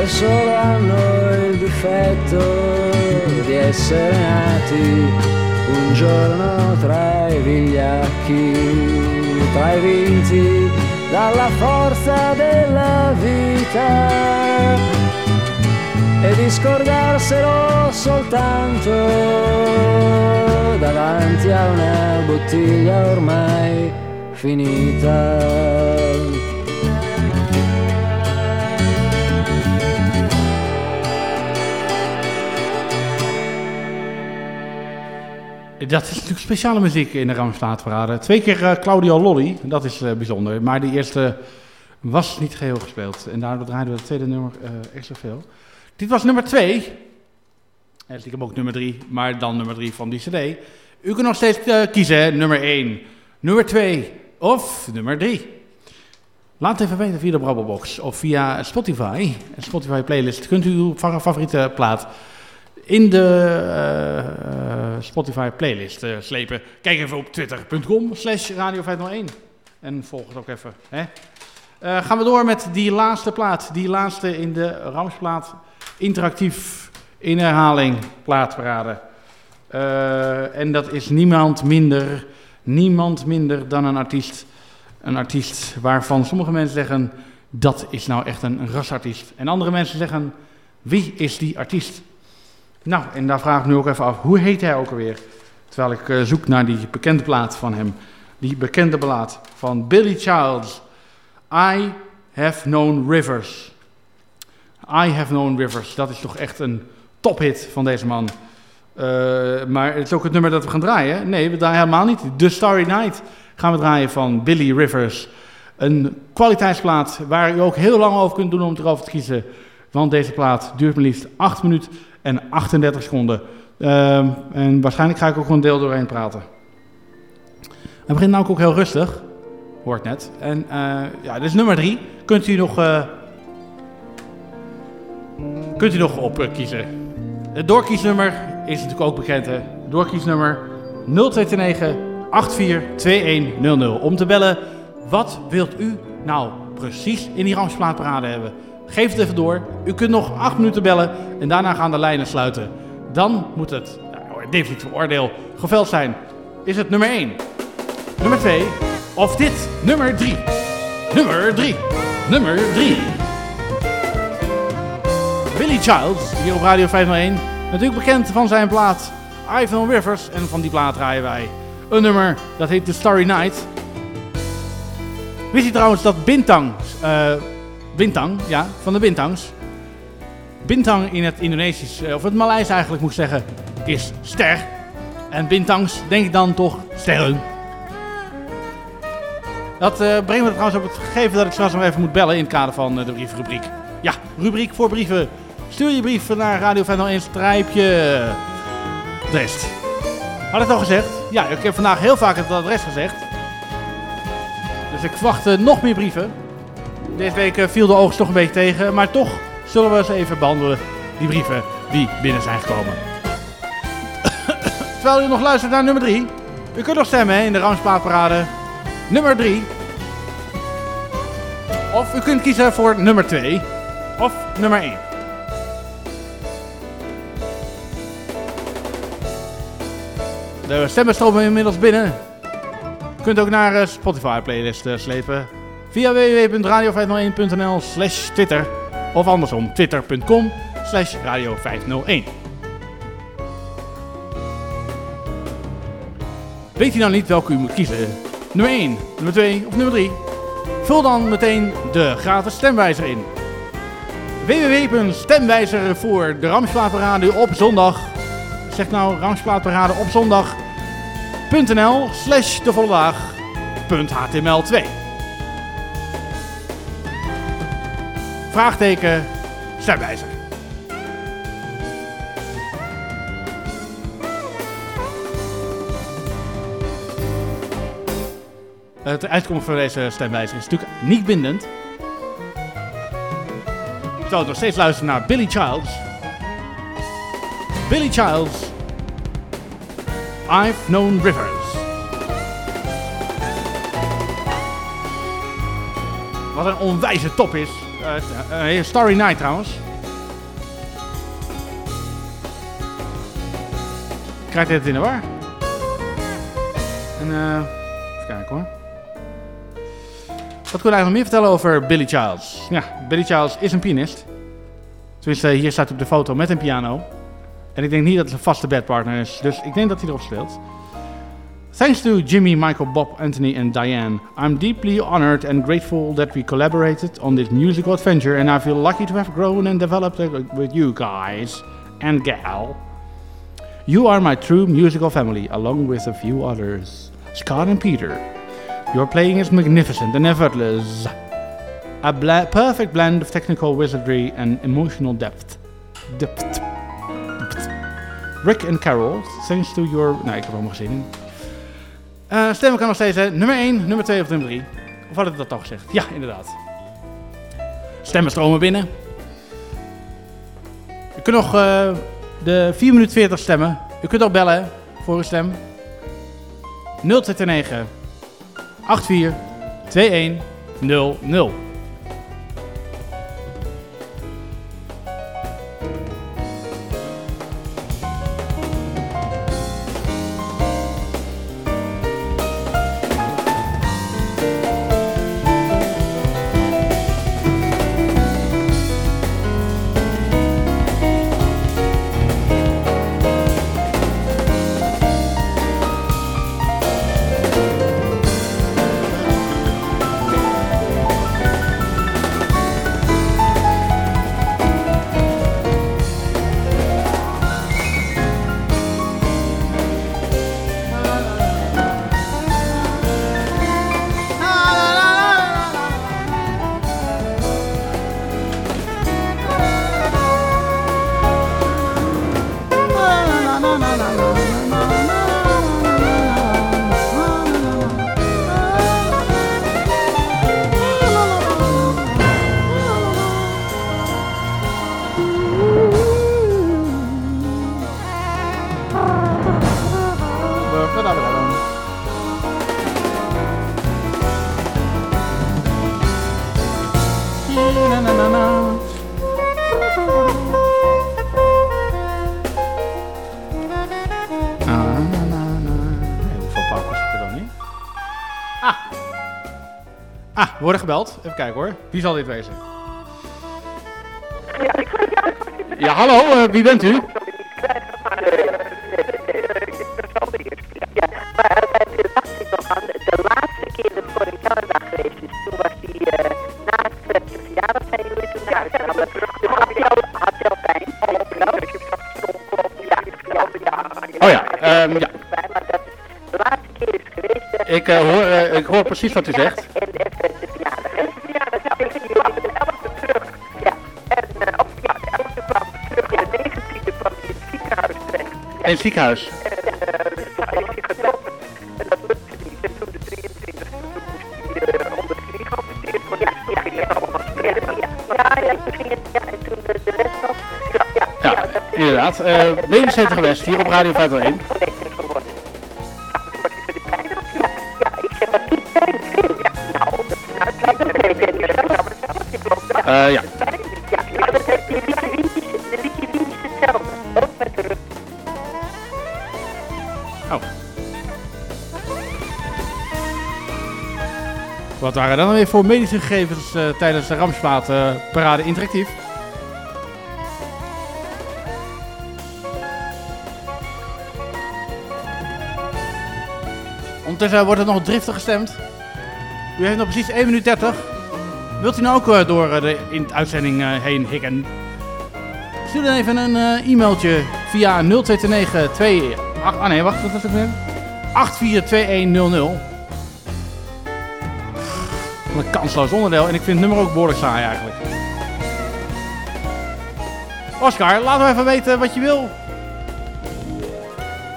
E solo hanno il difetto di essere nati un giorno tra i vigliacchi, tra i vinti dalla forza della vita. E di scordarselo soltanto davanti a una bottiglia ormai finita. Dat is natuurlijk speciale muziek in de Ramsplaatparade. Twee keer eh, Claudio Lolly, dat is eh, bijzonder. Maar de eerste was niet geheel gespeeld. En daardoor draaiden we het tweede nummer eh, extra veel. Dit was nummer twee. En stiekem ook nummer drie, maar dan nummer drie van die cd. U kunt nog steeds kiezen, nummer één, nummer twee of nummer drie. Laat even weten via de Brabbelbox of via Spotify. Een Spotify playlist kunt u uw fa- favoriete plaat in de eh, Spotify playlist eh, slepen. Kijk even op twitter.com slash radio 501. En volg het ook even. Hè? Eh, gaan we door met die laatste plaat. Die laatste in de Ramsplaat interactief in herhaling plaatparade. En dat is niemand minder, niemand minder dan een artiest. Een artiest waarvan sommige mensen zeggen, dat is nou echt een rasartiest. En andere mensen zeggen, wie is die artiest? Nou, en daar vraag ik nu ook even af, hoe heet hij ook alweer? Terwijl ik eh, zoek naar die bekende plaat van hem. Die bekende plaat van Billy Childs. I Have Known Rivers. I Have Known Rivers. Dat is toch echt een tophit van deze man. Eh, maar het is ook het nummer dat we gaan draaien. Nee, we draaien helemaal niet. The Starry Night gaan we draaien van Billy Rivers. Een kwaliteitsplaat waar u ook heel lang over kunt doen om erover te kiezen. Want deze plaat duurt maar liefst 8 minuten en 38 seconden. Ehm, en waarschijnlijk ga ik ook een deel doorheen praten. Hij begint nou ook heel rustig. Hoort net. En eh, ja, dit is nummer 3. Kunt u nog, eh, kunt u nog op eh, kiezen. Het doorkiesnummer is natuurlijk ook bekend. Hè? Doorkiesnummer 0229 842100. Om te bellen, wat wilt u nou precies in die Ramsplaatparade hebben? Geef het even door. U kunt nog 8 minuten bellen en daarna gaan de lijnen sluiten. Dan moet het nou, definitief oordeel geveld zijn. Is het nummer 1, nummer 2 of dit nummer 3? Nummer 3. Nummer 3. Billy Childs, hier op Radio 501. Natuurlijk bekend van zijn plaat Ivan Rivers. En van die plaat draaien wij een nummer dat heet The Starry Night. Wist je trouwens dat Bintang, eh, Bintang, ja, van de Bintangs. Bintang in het Indonesisch, eh, of het Maleis eigenlijk moet zeggen, is ster. En Bintangs denk ik dan toch sterren. Dat eh, brengt me trouwens op het gegeven dat ik straks nog even moet bellen in het kader van de brievenrubriek. Ja, rubriek voor brieven. Stuur je brief naar Radio 501 strijpje Dest. Had ik al gezegd? Ja, ik heb vandaag heel vaak het adres gezegd. Dus ik verwacht nog meer brieven. Deze week eh, viel de oogst toch een beetje tegen, maar toch zullen we eens even behandelen die brieven die binnen zijn gekomen. Terwijl u nog luistert naar nummer 3. U kunt nog stemmen in de Ramsplaatparade. Nummer 3. Of u kunt kiezen voor nummer 2. Of nummer 1. De stemmen stromen inmiddels binnen. U kunt ook naar eh, Spotify playlist eh, slepen. Via www.radio501.nl slash twitter. Of andersom twitter.com slash radio501. Weet u nou niet welke u moet kiezen? Nummer 1, nummer 2 of nummer 3? Vul dan meteen de gratis stemwijzer in. www.stemwijzer voor de Ramsplaatparade op zondag. Zeg nou Ramsplaatparade op zondag.nl slash de volle dag punt html2. Vraagteken stemwijzer. Het uitkomen van deze stemwijzer is natuurlijk niet bindend. Ik nog steeds luisteren naar Billy Childs. Billy Childs. I've Known Rivers. Wat een onwijze top is. Uh, uh, Starry Night trouwens. Krijgt dit in de war? En, eh, even kijken hoor. Wat kunnen we eigenlijk meer vertellen over Billy Childs? Ja, Billy Childs is een pianist. Tenminste, hier staat op de foto met een piano. En ik denk niet dat het een vaste bedpartner is, dus ik denk dat hij erop speelt. Thanks to Jimmy, Michael, Bob, Anthony, and Diane, I'm deeply honored and grateful that we collaborated on this musical adventure, and I feel lucky to have grown and developed with you guys and gal. You are my true musical family, along with a few others. Scott and Peter. Your playing is magnificent and effortless. A perfect blend of technical wizardry and emotional. Depth. Depth. Rick and Carol, thanks to your... Nou, ik heb allemaal gezien. Eh stemmen kan nog steeds, hè. Nummer 1, nummer 2 of nummer 3. Of had ik dat al gezegd? Ja, inderdaad. Stemmen stromen binnen. Je kunt nog eh, de 4 minuten 40 stemmen. U kunt ook bellen voor uw stem. 029 84 21 00. Worden gebeld. Even kijken hoor. Wie zal dit wezen? Ja, hallo. eh, wie bent u? de laatste keer dat voor in Canada geweest is, toen was hij eh, na het uh, verjaardag zijn jullie toen naar huis gegaan. Dus had hij al, had hij al pijn. Oh ja, ehm, ja. Maar dat de laatste keer is geweest. eh, Ik, eh, hoor, eh, ik hoor precies wat u zegt. Ziekenhuis. En uh, hij getrokken. En dat lukte niet. En toen de 23e toen moest hij uh, onder de knie geamputeerd worden. Ja, ja, ging het allemaal. Ja, ja, ja, ja, en toen de, rest nog. Ja, ja, Ja, inderdaad. Eh Medisch geweest hier op Radio 501. Eh ja. Ja, waren dan weer voor medische gegevens eh, tijdens de Ramsplaat eh, Parade Interactief? Ondertussen wordt er nog driftig gestemd. U heeft nog precies 1 minuut 30. Wilt u nou ook eh, door de in uitzending heen hikken? Stuur dan even een e-mailtje via 0229 2... Ach, ah nee, wacht, wat was het weer? 842100. Een kansloos onderdeel. En ik vind het nummer ook behoorlijk saai eigenlijk. Oscar, laat me even weten wat je wil.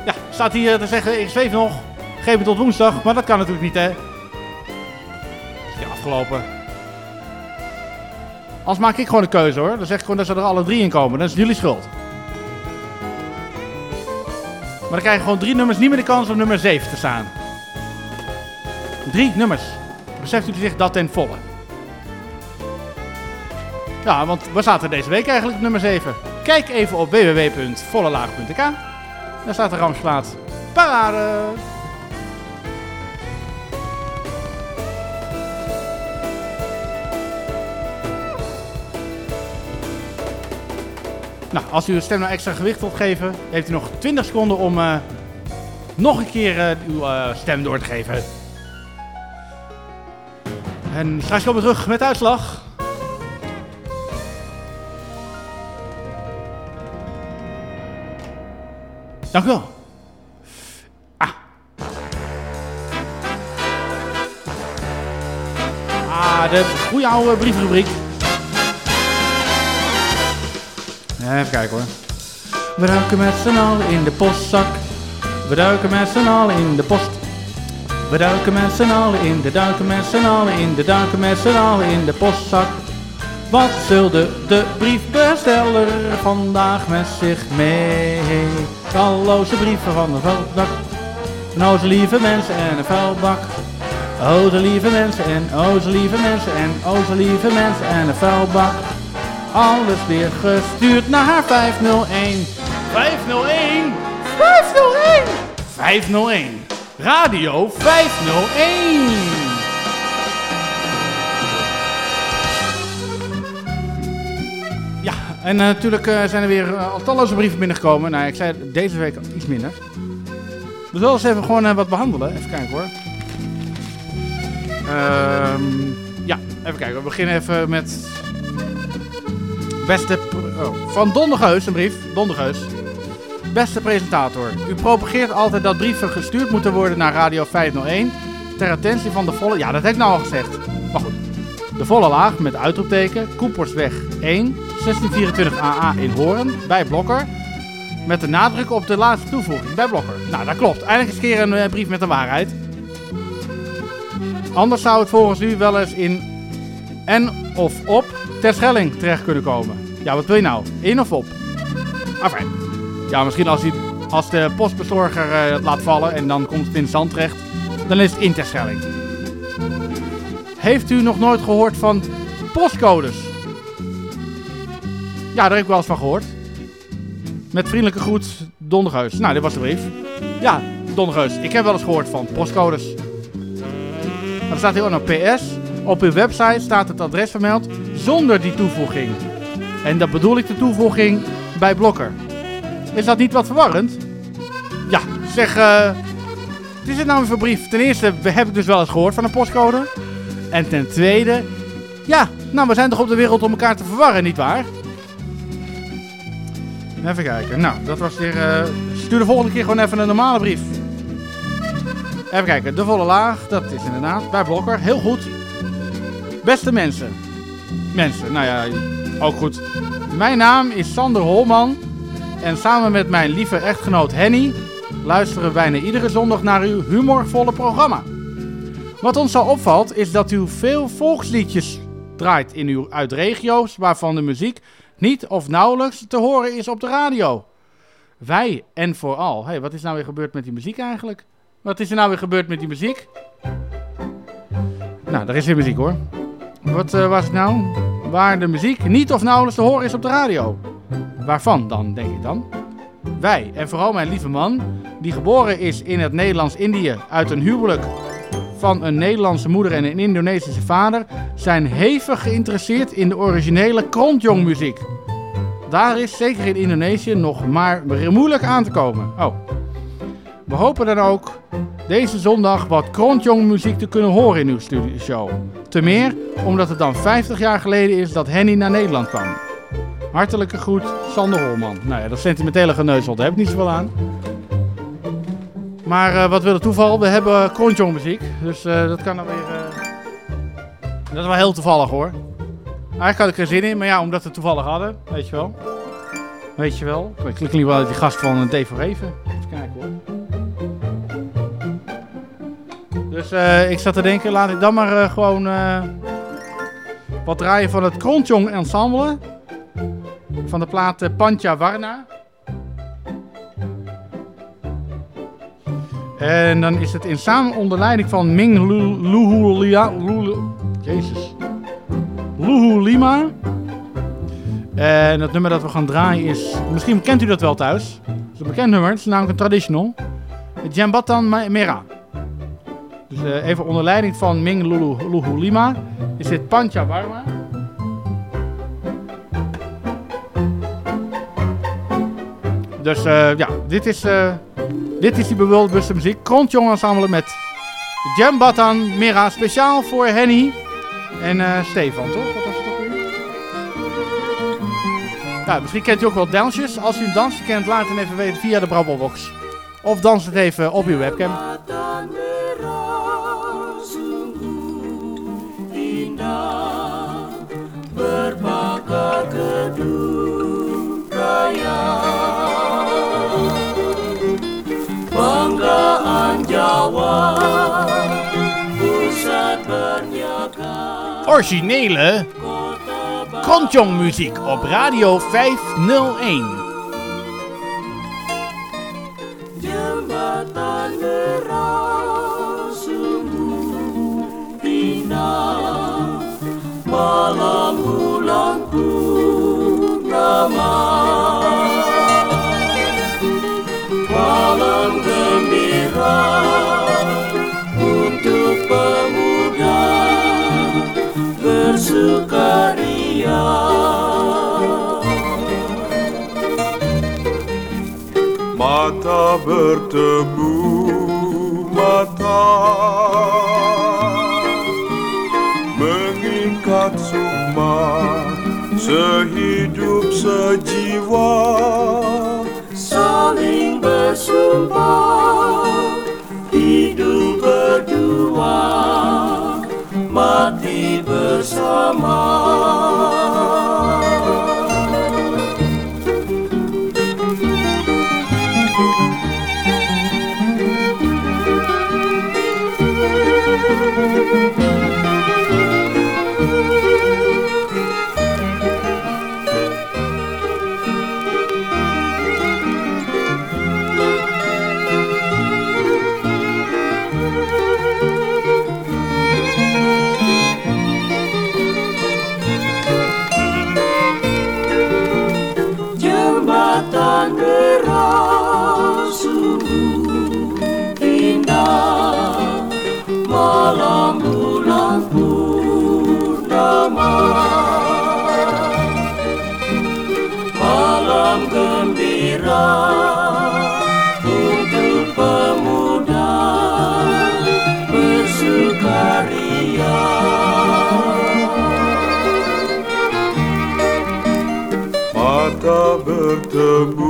Ja, staat hier te zeggen, ik zweef nog. Geef me tot woensdag, maar dat kan natuurlijk niet, hè. Die afgelopen. Anders maak ik gewoon een keuze, hoor. Dan zeg ik gewoon dat ze er alle drie in komen. Dan is het jullie schuld. Maar dan krijgen gewoon drie nummers niet meer de kans om nummer 7 te staan. Drie nummers. Zegt u zich dat ten volle? Ja, want we zaten deze week eigenlijk op nummer 7. Kijk even op www.vollelaag.nk. Daar staat de Ramsplaat parade. Nou, als u uw stem nou extra gewicht wilt geven, heeft u nog 20 seconden om eh, nog een keer eh, uw eh, stem door te geven. En straks komen we terug met de uitslag. Dank u wel. Ah, de goede oude brievenrubriek. Even kijken hoor. We duiken met z'n allen in de postzak. We duiken met z'n allen in de post. We duiken met z'n allen in de duiken met z'n allen in de duiken met z'n allen in de postzak. Wat zulde de briefbesteller vandaag met zich mee? Talloze brieven van een vuilbak. Van onze lieve mensen en een vuilbak. O, de lieve mensen en o, de lieve mensen en o, de lieve mensen en een vuilbak. Alles weer gestuurd naar 501. 501? 501! 501. Radio 501. Ja, en eh, natuurlijk eh, zijn er weer eh, al talloze brieven binnengekomen. Nou, ik zei deze week iets minder. We zullen eens even gewoon wat behandelen. Even kijken hoor. Ehm, ja, even kijken. We beginnen even met... Beste... Oh, van Dondergeus, een brief. Dondergeus. Beste presentator. U propageert altijd dat brieven gestuurd moeten worden naar Radio 501. Ter attentie van de volle... Ja, dat heb ik nou al gezegd. Maar goed. De volle laag met uitroepteken. Koepersweg 1. 1624 AA in Hoorn. Bij Blokker. Met de nadruk op de laatste toevoeging. Bij Blokker. Nou, dat klopt. Eindelijk eens een keer een eh, brief met de waarheid. Anders zou het volgens u wel eens in en of op Terschelling terecht kunnen komen. Ja, wat wil je nou? In of op? Afijn. Ja, misschien als, hij, als de postbezorger eh, het laat vallen en dan komt het in zand terecht, dan is het in Terschelling. Heeft u nog nooit gehoord van postcodes? Ja, daar heb ik wel eens van gehoord. Met vriendelijke groet, Dondergeus. Nou, dit was de brief. Ja, Dondergeus. Ik heb wel eens gehoord van postcodes. Dan staat hier ook nog PS. Op uw website staat het adres vermeld zonder die toevoeging. En dat bedoel ik de toevoeging bij Blokker. Is dat niet wat verwarrend? Ja, zeg, eh wat is het nou voor brief? Ten eerste heb ik dus wel eens gehoord van een postcode. En ten tweede, ja, nou we zijn toch op de wereld om elkaar te verwarren, nietwaar? Even kijken. Nou, dat was weer. eh, stuur de volgende keer gewoon even een normale brief. Even kijken, de volle laag, dat is inderdaad bij Blokker. Heel goed. Beste mensen. Mensen, nou ja, ook goed. Mijn naam is Sander Holman. En samen met mijn lieve echtgenoot Henny luisteren we bijna iedere zondag naar uw humorvolle programma. Wat ons zo opvalt is dat u veel volksliedjes draait in uw, uit regio's waarvan de muziek niet of nauwelijks te horen is op de radio. Wij en vooral. Hé, hey, wat is nou weer gebeurd met die muziek eigenlijk? Wat is er nou weer gebeurd met die muziek? Nou, daar is weer muziek hoor. Wat eh, was het nou? Waar de muziek niet of nauwelijks te horen is op de radio. Waarvan dan, denk ik dan? Wij, en vooral mijn lieve man, die geboren is in het Nederlands-Indië uit een huwelijk van een Nederlandse moeder en een Indonesische vader, zijn hevig geïnteresseerd in de originele Krontjong-muziek. Daar is zeker in Indonesië nog maar moeilijk aan te komen. Oh. We hopen dan ook deze zondag wat Krontjong muziek te kunnen horen in uw studioshow. Te meer omdat het dan 50 jaar geleden is dat Henny naar Nederland kwam. Hartelijke groet, Sander Holman. Nou ja, dat sentimentele geneuzel, daar heb ik niet zoveel aan. Maar eh, wat wil het toeval? We hebben Krontjong muziek, dus eh, dat kan dan weer... eh, Dat is wel heel toevallig hoor. Eigenlijk had ik er zin in, maar ja, omdat we het toevallig hadden, weet je wel. Weet je wel. Ik klik liever wel die gast van een voor Even. Kijken hoor. Dus ik zat te denken, laat ik dan maar gewoon wat draaien van het Krontjong Ensemble. Van de plaat eh, Pantja Warna. En dan is het in samen onder leiding van Ming Lu- Luhu Lia... Lulu- Jezus. Luhu Lima. En het nummer dat we gaan draaien is... Misschien kent u dat wel thuis. Het is een bekend nummer. Het is namelijk een traditional. Jambatan Me- Mera. Dus eh, even onder leiding van Ming Lulu, Luhu Lima is dit Pancha Warma. Dus eh, ja, dit is, eh, dit is die bewuste muziek. Krontjong Ensemble met Jam Batan Mira. Speciaal voor Henny en eh, Stefan, toch? Wat was het ook weer? Nou, misschien kent u ook wel dansjes. Als u een dansje kent, laat het even weten via de Brabbelbox. Of dans het even op uw webcam. Originele Krontjong muziek op Radio 501. jembatan merah sungguh indah malam bulan purnama bersukaria Mata bertemu mata Mengikat sukma Sehidup sejiwa. Saling bersumpah hidup berdua Pernambuco.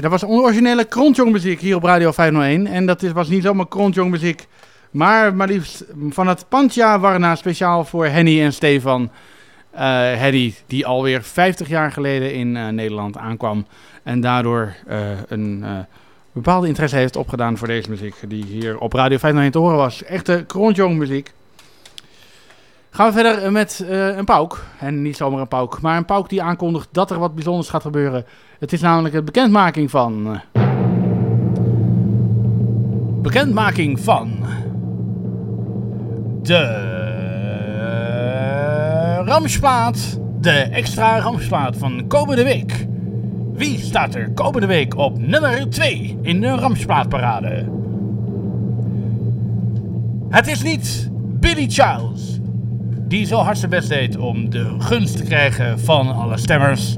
Dat was originele Krontjong muziek hier op Radio 501. En dat was niet zomaar Krontjong muziek, maar maar liefst van het Pantja Warna speciaal voor Henny en Stefan. Eh Henny, die alweer 50 jaar geleden in eh, Nederland aankwam. En daardoor eh, een bepaalde interesse heeft opgedaan voor deze muziek. Die hier op Radio 501 te horen was. Echte Krontjong muziek. Gaan we verder met eh, een pauk. En niet zomaar een pauk, maar een pauk die aankondigt dat er wat bijzonders gaat gebeuren. Het is namelijk de bekendmaking van. eh, bekendmaking van. De. Ramsplaat. De extra Ramsplaat van komende week. Wie staat er komende week op nummer 2 in de Ramsplaatparade? Het is niet Billy Childs die zo hard zijn best deed om de gunst te krijgen van alle stemmers.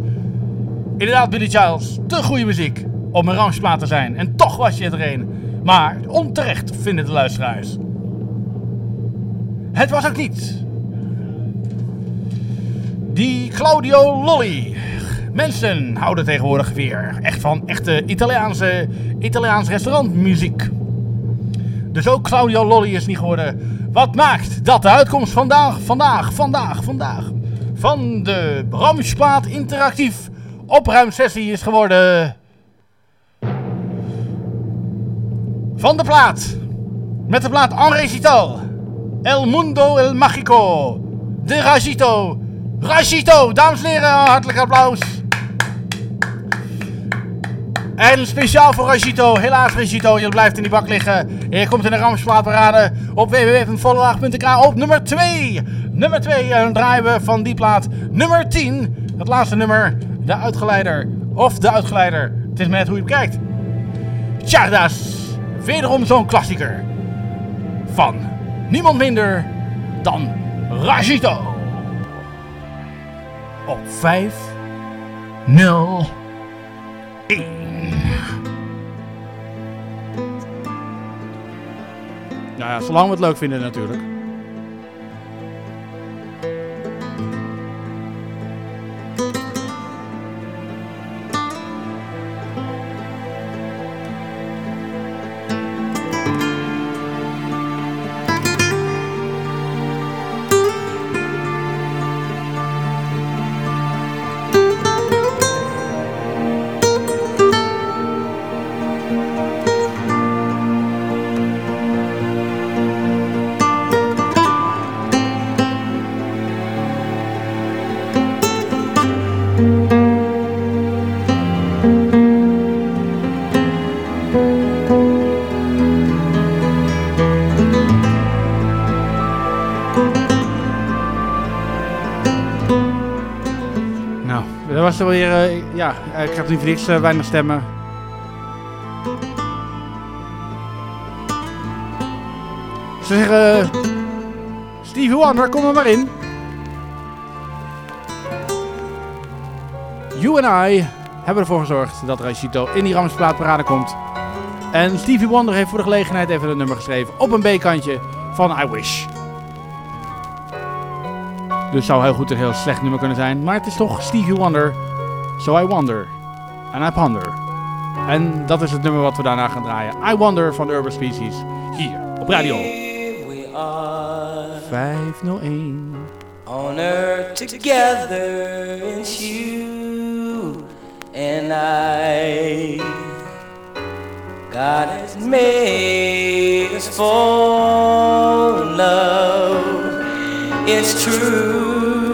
Inderdaad, Billy Childs, te goede muziek om een ramsplaat te zijn. En toch was je er een. Maar onterecht vinden de luisteraars. Het was ook niet. Die Claudio Lolly. Mensen houden tegenwoordig weer echt van echte Italiaanse, Italiaans restaurantmuziek. Dus ook Claudio Lolly is niet geworden. Wat maakt dat de uitkomst vandaag, vandaag, vandaag, vandaag van de Ramsplaat Interactief opruimsessie is geworden van de plaat. Met de plaat En Recital. El Mundo El Magico. De Ragito. Ragito, dames en heren, hartelijk applaus. En speciaal voor Ragito, helaas Ragito, je blijft in die bak liggen. Je komt in de Ramsplaatparade op www.vollelaag.nk op nummer 2. Nummer 2, en dan draaien we van die plaat nummer 10. Het laatste nummer, de uitgeleider. Of de uitgeleider, het is met hoe je het kijkt. Tjardas, wederom zo'n klassieker. Van niemand minder dan Ragito. Op 5, 0, 1. Nou ja, zolang we het leuk vinden natuurlijk. Weer. eh, ja, eh, ik heb nu voor niks eh, weinig stemmen. Ze zeggen. Stevie Wonder, kom er maar in. You and I hebben ervoor gezorgd dat Rachito in die Ramsplaatparade komt. En Stevie Wonder heeft voor de gelegenheid even een nummer geschreven op een B-kantje van I Wish. Dus zou heel goed een heel slecht nummer kunnen zijn. Maar het is toch Stevie Wonder. So I Wonder. And I Ponder. En dat is het nummer wat we daarna gaan draaien. I Wonder van Urban Species. Hier op radio. We are 501. on earth together, it's you and I. God has made us in love. It's true.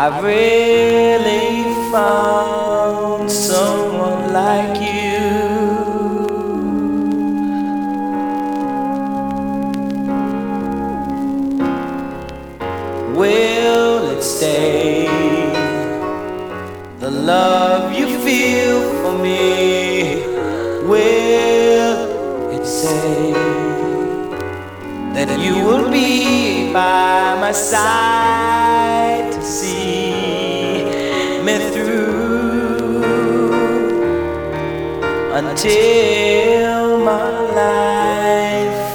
I've really found someone like you. Will it stay? The love you feel for me, will it say that you will be by my side to see me through until my life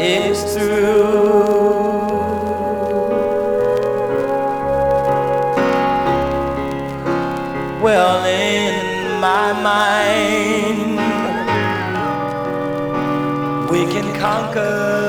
is through? Well, in my mind, we can conquer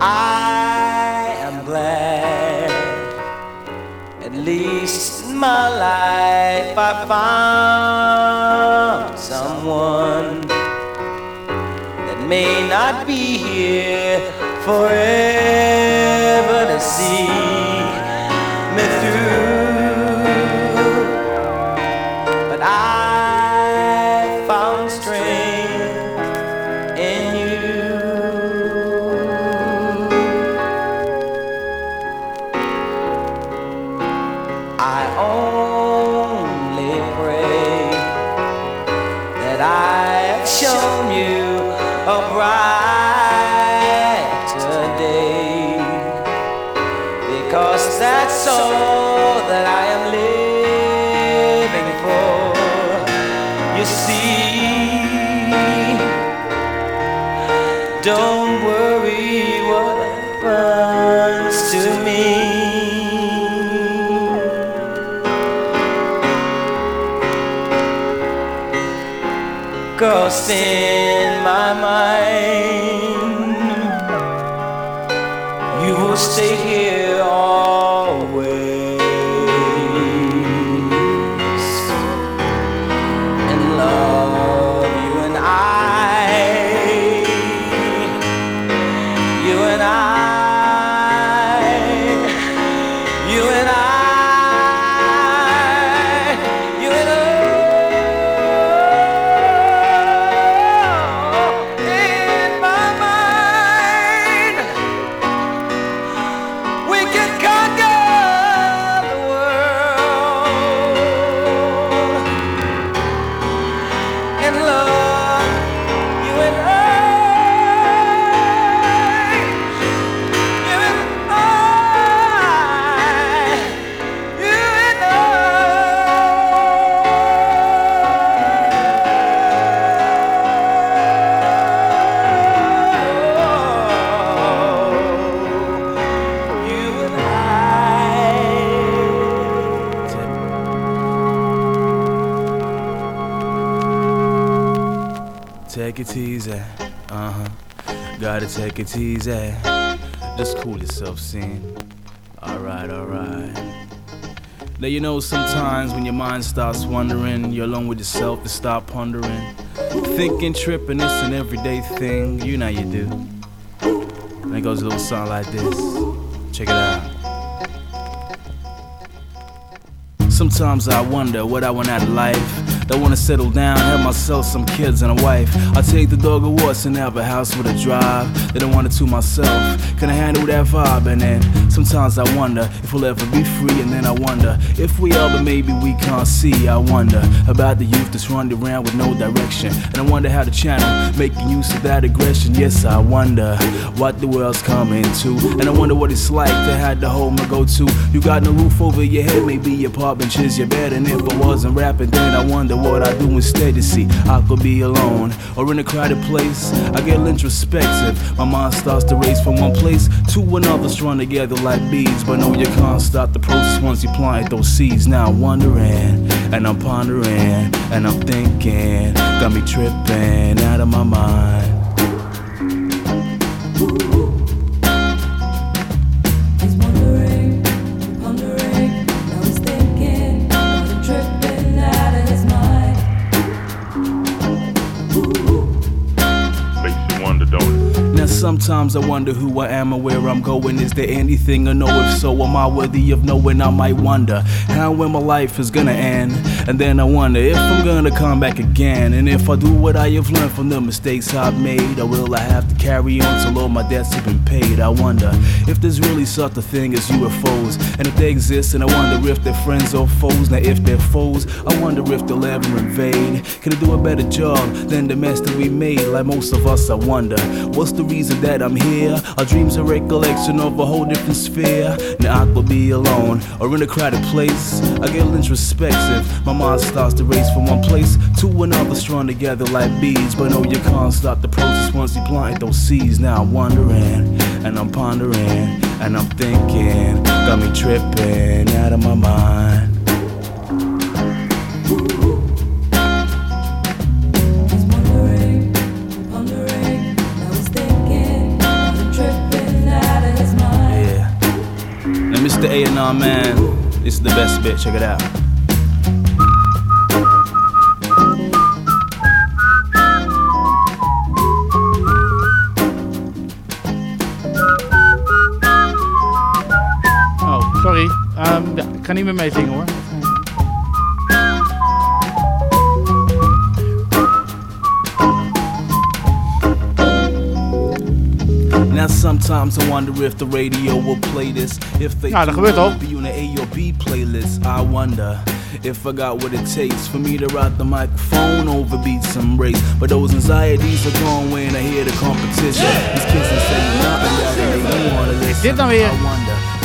I am glad, at least in my life, I found someone that may not be here forever to see sin. Easy. Just cool yourself, scene. Alright, alright. Now you know sometimes when your mind starts wandering, you're alone with yourself to start pondering. Thinking, tripping, it's an everyday thing. You know you do. And it goes a little song like this. Check it out. Sometimes I wonder what I want out of life. I wanna settle down, have myself some kids and a wife. I take the dog awards and have a house with a drive. They don't want it to myself. Can I handle that vibe? And then sometimes I wonder if we'll ever be free. And then I wonder if we are, but maybe we can't see. I wonder about the youth that's running around with no direction. And I wonder how the channel making use of that aggression. Yes, I wonder what the world's coming to. And I wonder what it's like to have the home to go to. You got no roof over your head, maybe your apartment is your bed. And if I wasn't rapping, then I wonder what I'd do instead. You see, I could be alone or in a crowded place. I get introspective. My mind starts to race from one place to another, strung together like beads. But no, you can't stop the process once you plant those seeds. Now I'm wondering, and I'm pondering, and I'm thinking. Got me tripping out of my mind. Makes sometimes I wonder who I am and where I'm going. Is there anything I know? If so, am I worthy of knowing? I might wonder how when my life is gonna end. And then I wonder if I'm gonna come back again. And if I do what I have learned from the mistakes I've made, or will I have to carry on till all my debts have been paid? I wonder if there's really such a thing as UFOs. And if they exist, and I wonder if they're friends or foes. Now if they're foes, I wonder if they'll ever invade. Can they do a better job than the mess that we made? Like most of us, I wonder what's the reason that I'm here? Our dreams are recollection of a whole different sphere. Now I could be alone or in a crowded place. I get introspective. My mind starts to race from one place to another, strung together like beads. But no, you can't stop the process once you plant those seeds. Now I'm wondering and I'm pondering and I'm thinking. Got me tripping out of my mind. Yeah. Now, Mr. A&R man, this is the best bit. Check it out. Ehm, ja, ik ga niet meer meezingen hoor. Now sometimes I wonder if the radio will play this. If they Ja, dat gebeurt al. be on the A or B playlist. I wonder if I got what it takes for me to rock the microphone over beats and race. But those anxieties are gone when I hear the competition. These kids saying nothing that they don't wanna listen. dit nou weer?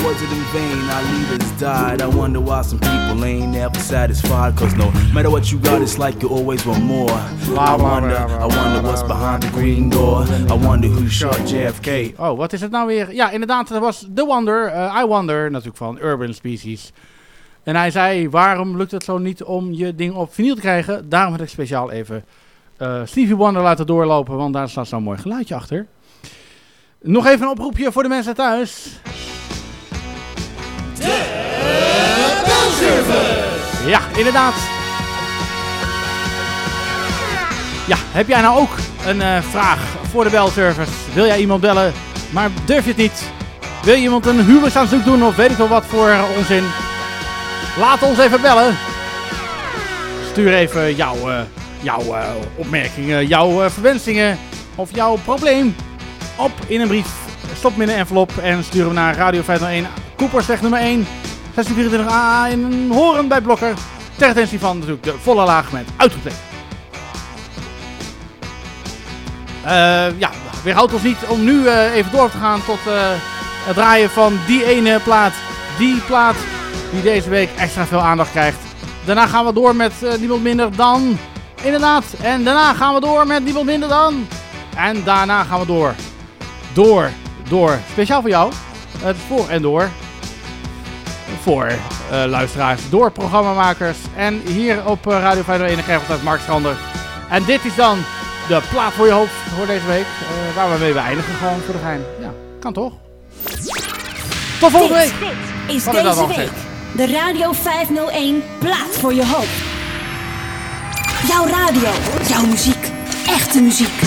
I wonder, was it in vain our leaders died? I wonder why some people ain't never satisfied. Cause no matter what you got, it's like you always want more. I wonder, I wonder what's behind the green door. I wonder who shot JFK. Oh, wat is het nou weer? Ja, inderdaad, dat was The Wonder, eh, I Wonder, natuurlijk van Urban Species. En hij zei, waarom lukt het zo niet om je ding op vinyl te krijgen? Daarom heb ik speciaal even eh, Stevie Wonder laten doorlopen, want daar staat zo'n mooi geluidje achter. Nog even een oproepje voor de mensen thuis. Ja, inderdaad. Ja, heb jij nou ook een eh, vraag voor de belservice? Wil jij iemand bellen, maar durf je het niet? Wil je iemand een huwelijksaanzoek doen of weet ik wel wat voor eh, onzin? Laat ons even bellen. Stuur even jouw, eh, jouw opmerkingen, jouw verwensingen of jouw probleem op in een brief. Stop met een envelop en stuur hem naar Radio 501 Koepersweg nummer 1 1624A in Horen bij Blokker. Ter attentie van natuurlijk de volle laag met uitgekleed. Eh ja, weerhoudt ons niet om nu eh, even door te gaan tot eh, het draaien van die ene plaat. Die plaat die deze week extra veel aandacht krijgt. Daarna gaan we door met niemand minder dan... Inderdaad. En daarna gaan we door met niemand minder dan... En daarna gaan we door. Door. Door. Speciaal voor jou. Het voor en door. Voor eh, luisteraars. Door programmamakers. En hier op eh, Radio 501 krijgen we altijd Mark Schrander. En dit is dan de plaat voor je hoofd voor deze week. eh, waar we mee eindigen gewoon voor de gein. Ja, kan toch? Tot volgende week. Dit is Wat deze al week de Radio 501 plaat voor je hoofd. Jouw radio, jouw muziek, echte muziek.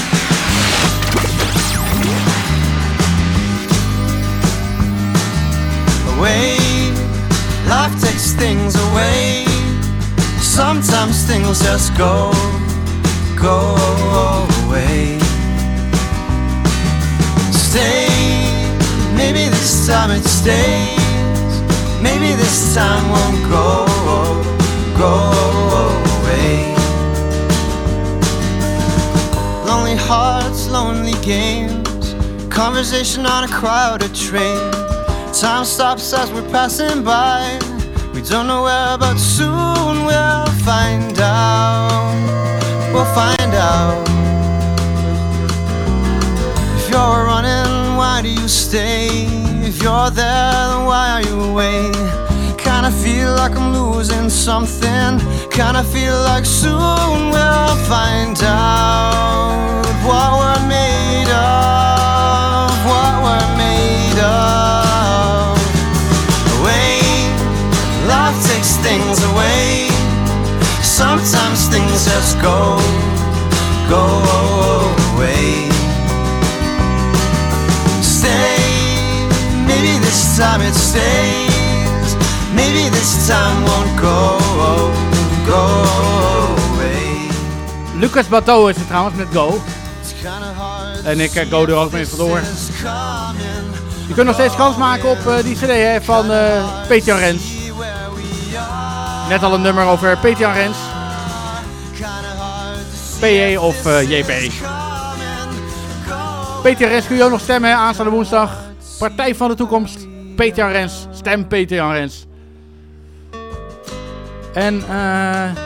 away. Life takes things away. Sometimes things just go, go away. Stay, maybe this time it stays. Maybe this time won't go, go away. Lonely hearts, lonely games. Conversation on a crowded train. Time stops as we're passing by. We don't know where, but soon we'll find out. We'll find out. If you're running, why do you stay? If you're there, then why are you away? Kinda feel like I'm losing something. Kinda feel like soon we'll find out what we're made of. Things away. Sometimes things just go, go away. Stay, maybe this time it stays. Maybe this time won't go, go away. Lucas Bateau is het trouwens met Go. En ik eh, go er ook mee vandoor. Je kunt nog steeds kans maken op eh, die cd hè, van eh Peter Rens. Net al een nummer over Peter Rens. PE of eh, JP. Peter Rens kun je ook nog stemmen hè, aanstaande woensdag. Partij van de Toekomst. Peter Rens. Stem Peter Rens. En eh,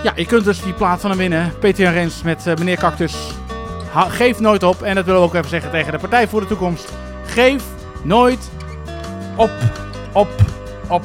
ja, je kunt dus die plaat van hem winnen. Peter Rens met eh, meneer Cactus. Geef nooit op. En dat willen we ook even zeggen tegen de Partij voor de Toekomst. Geef nooit op, op, op.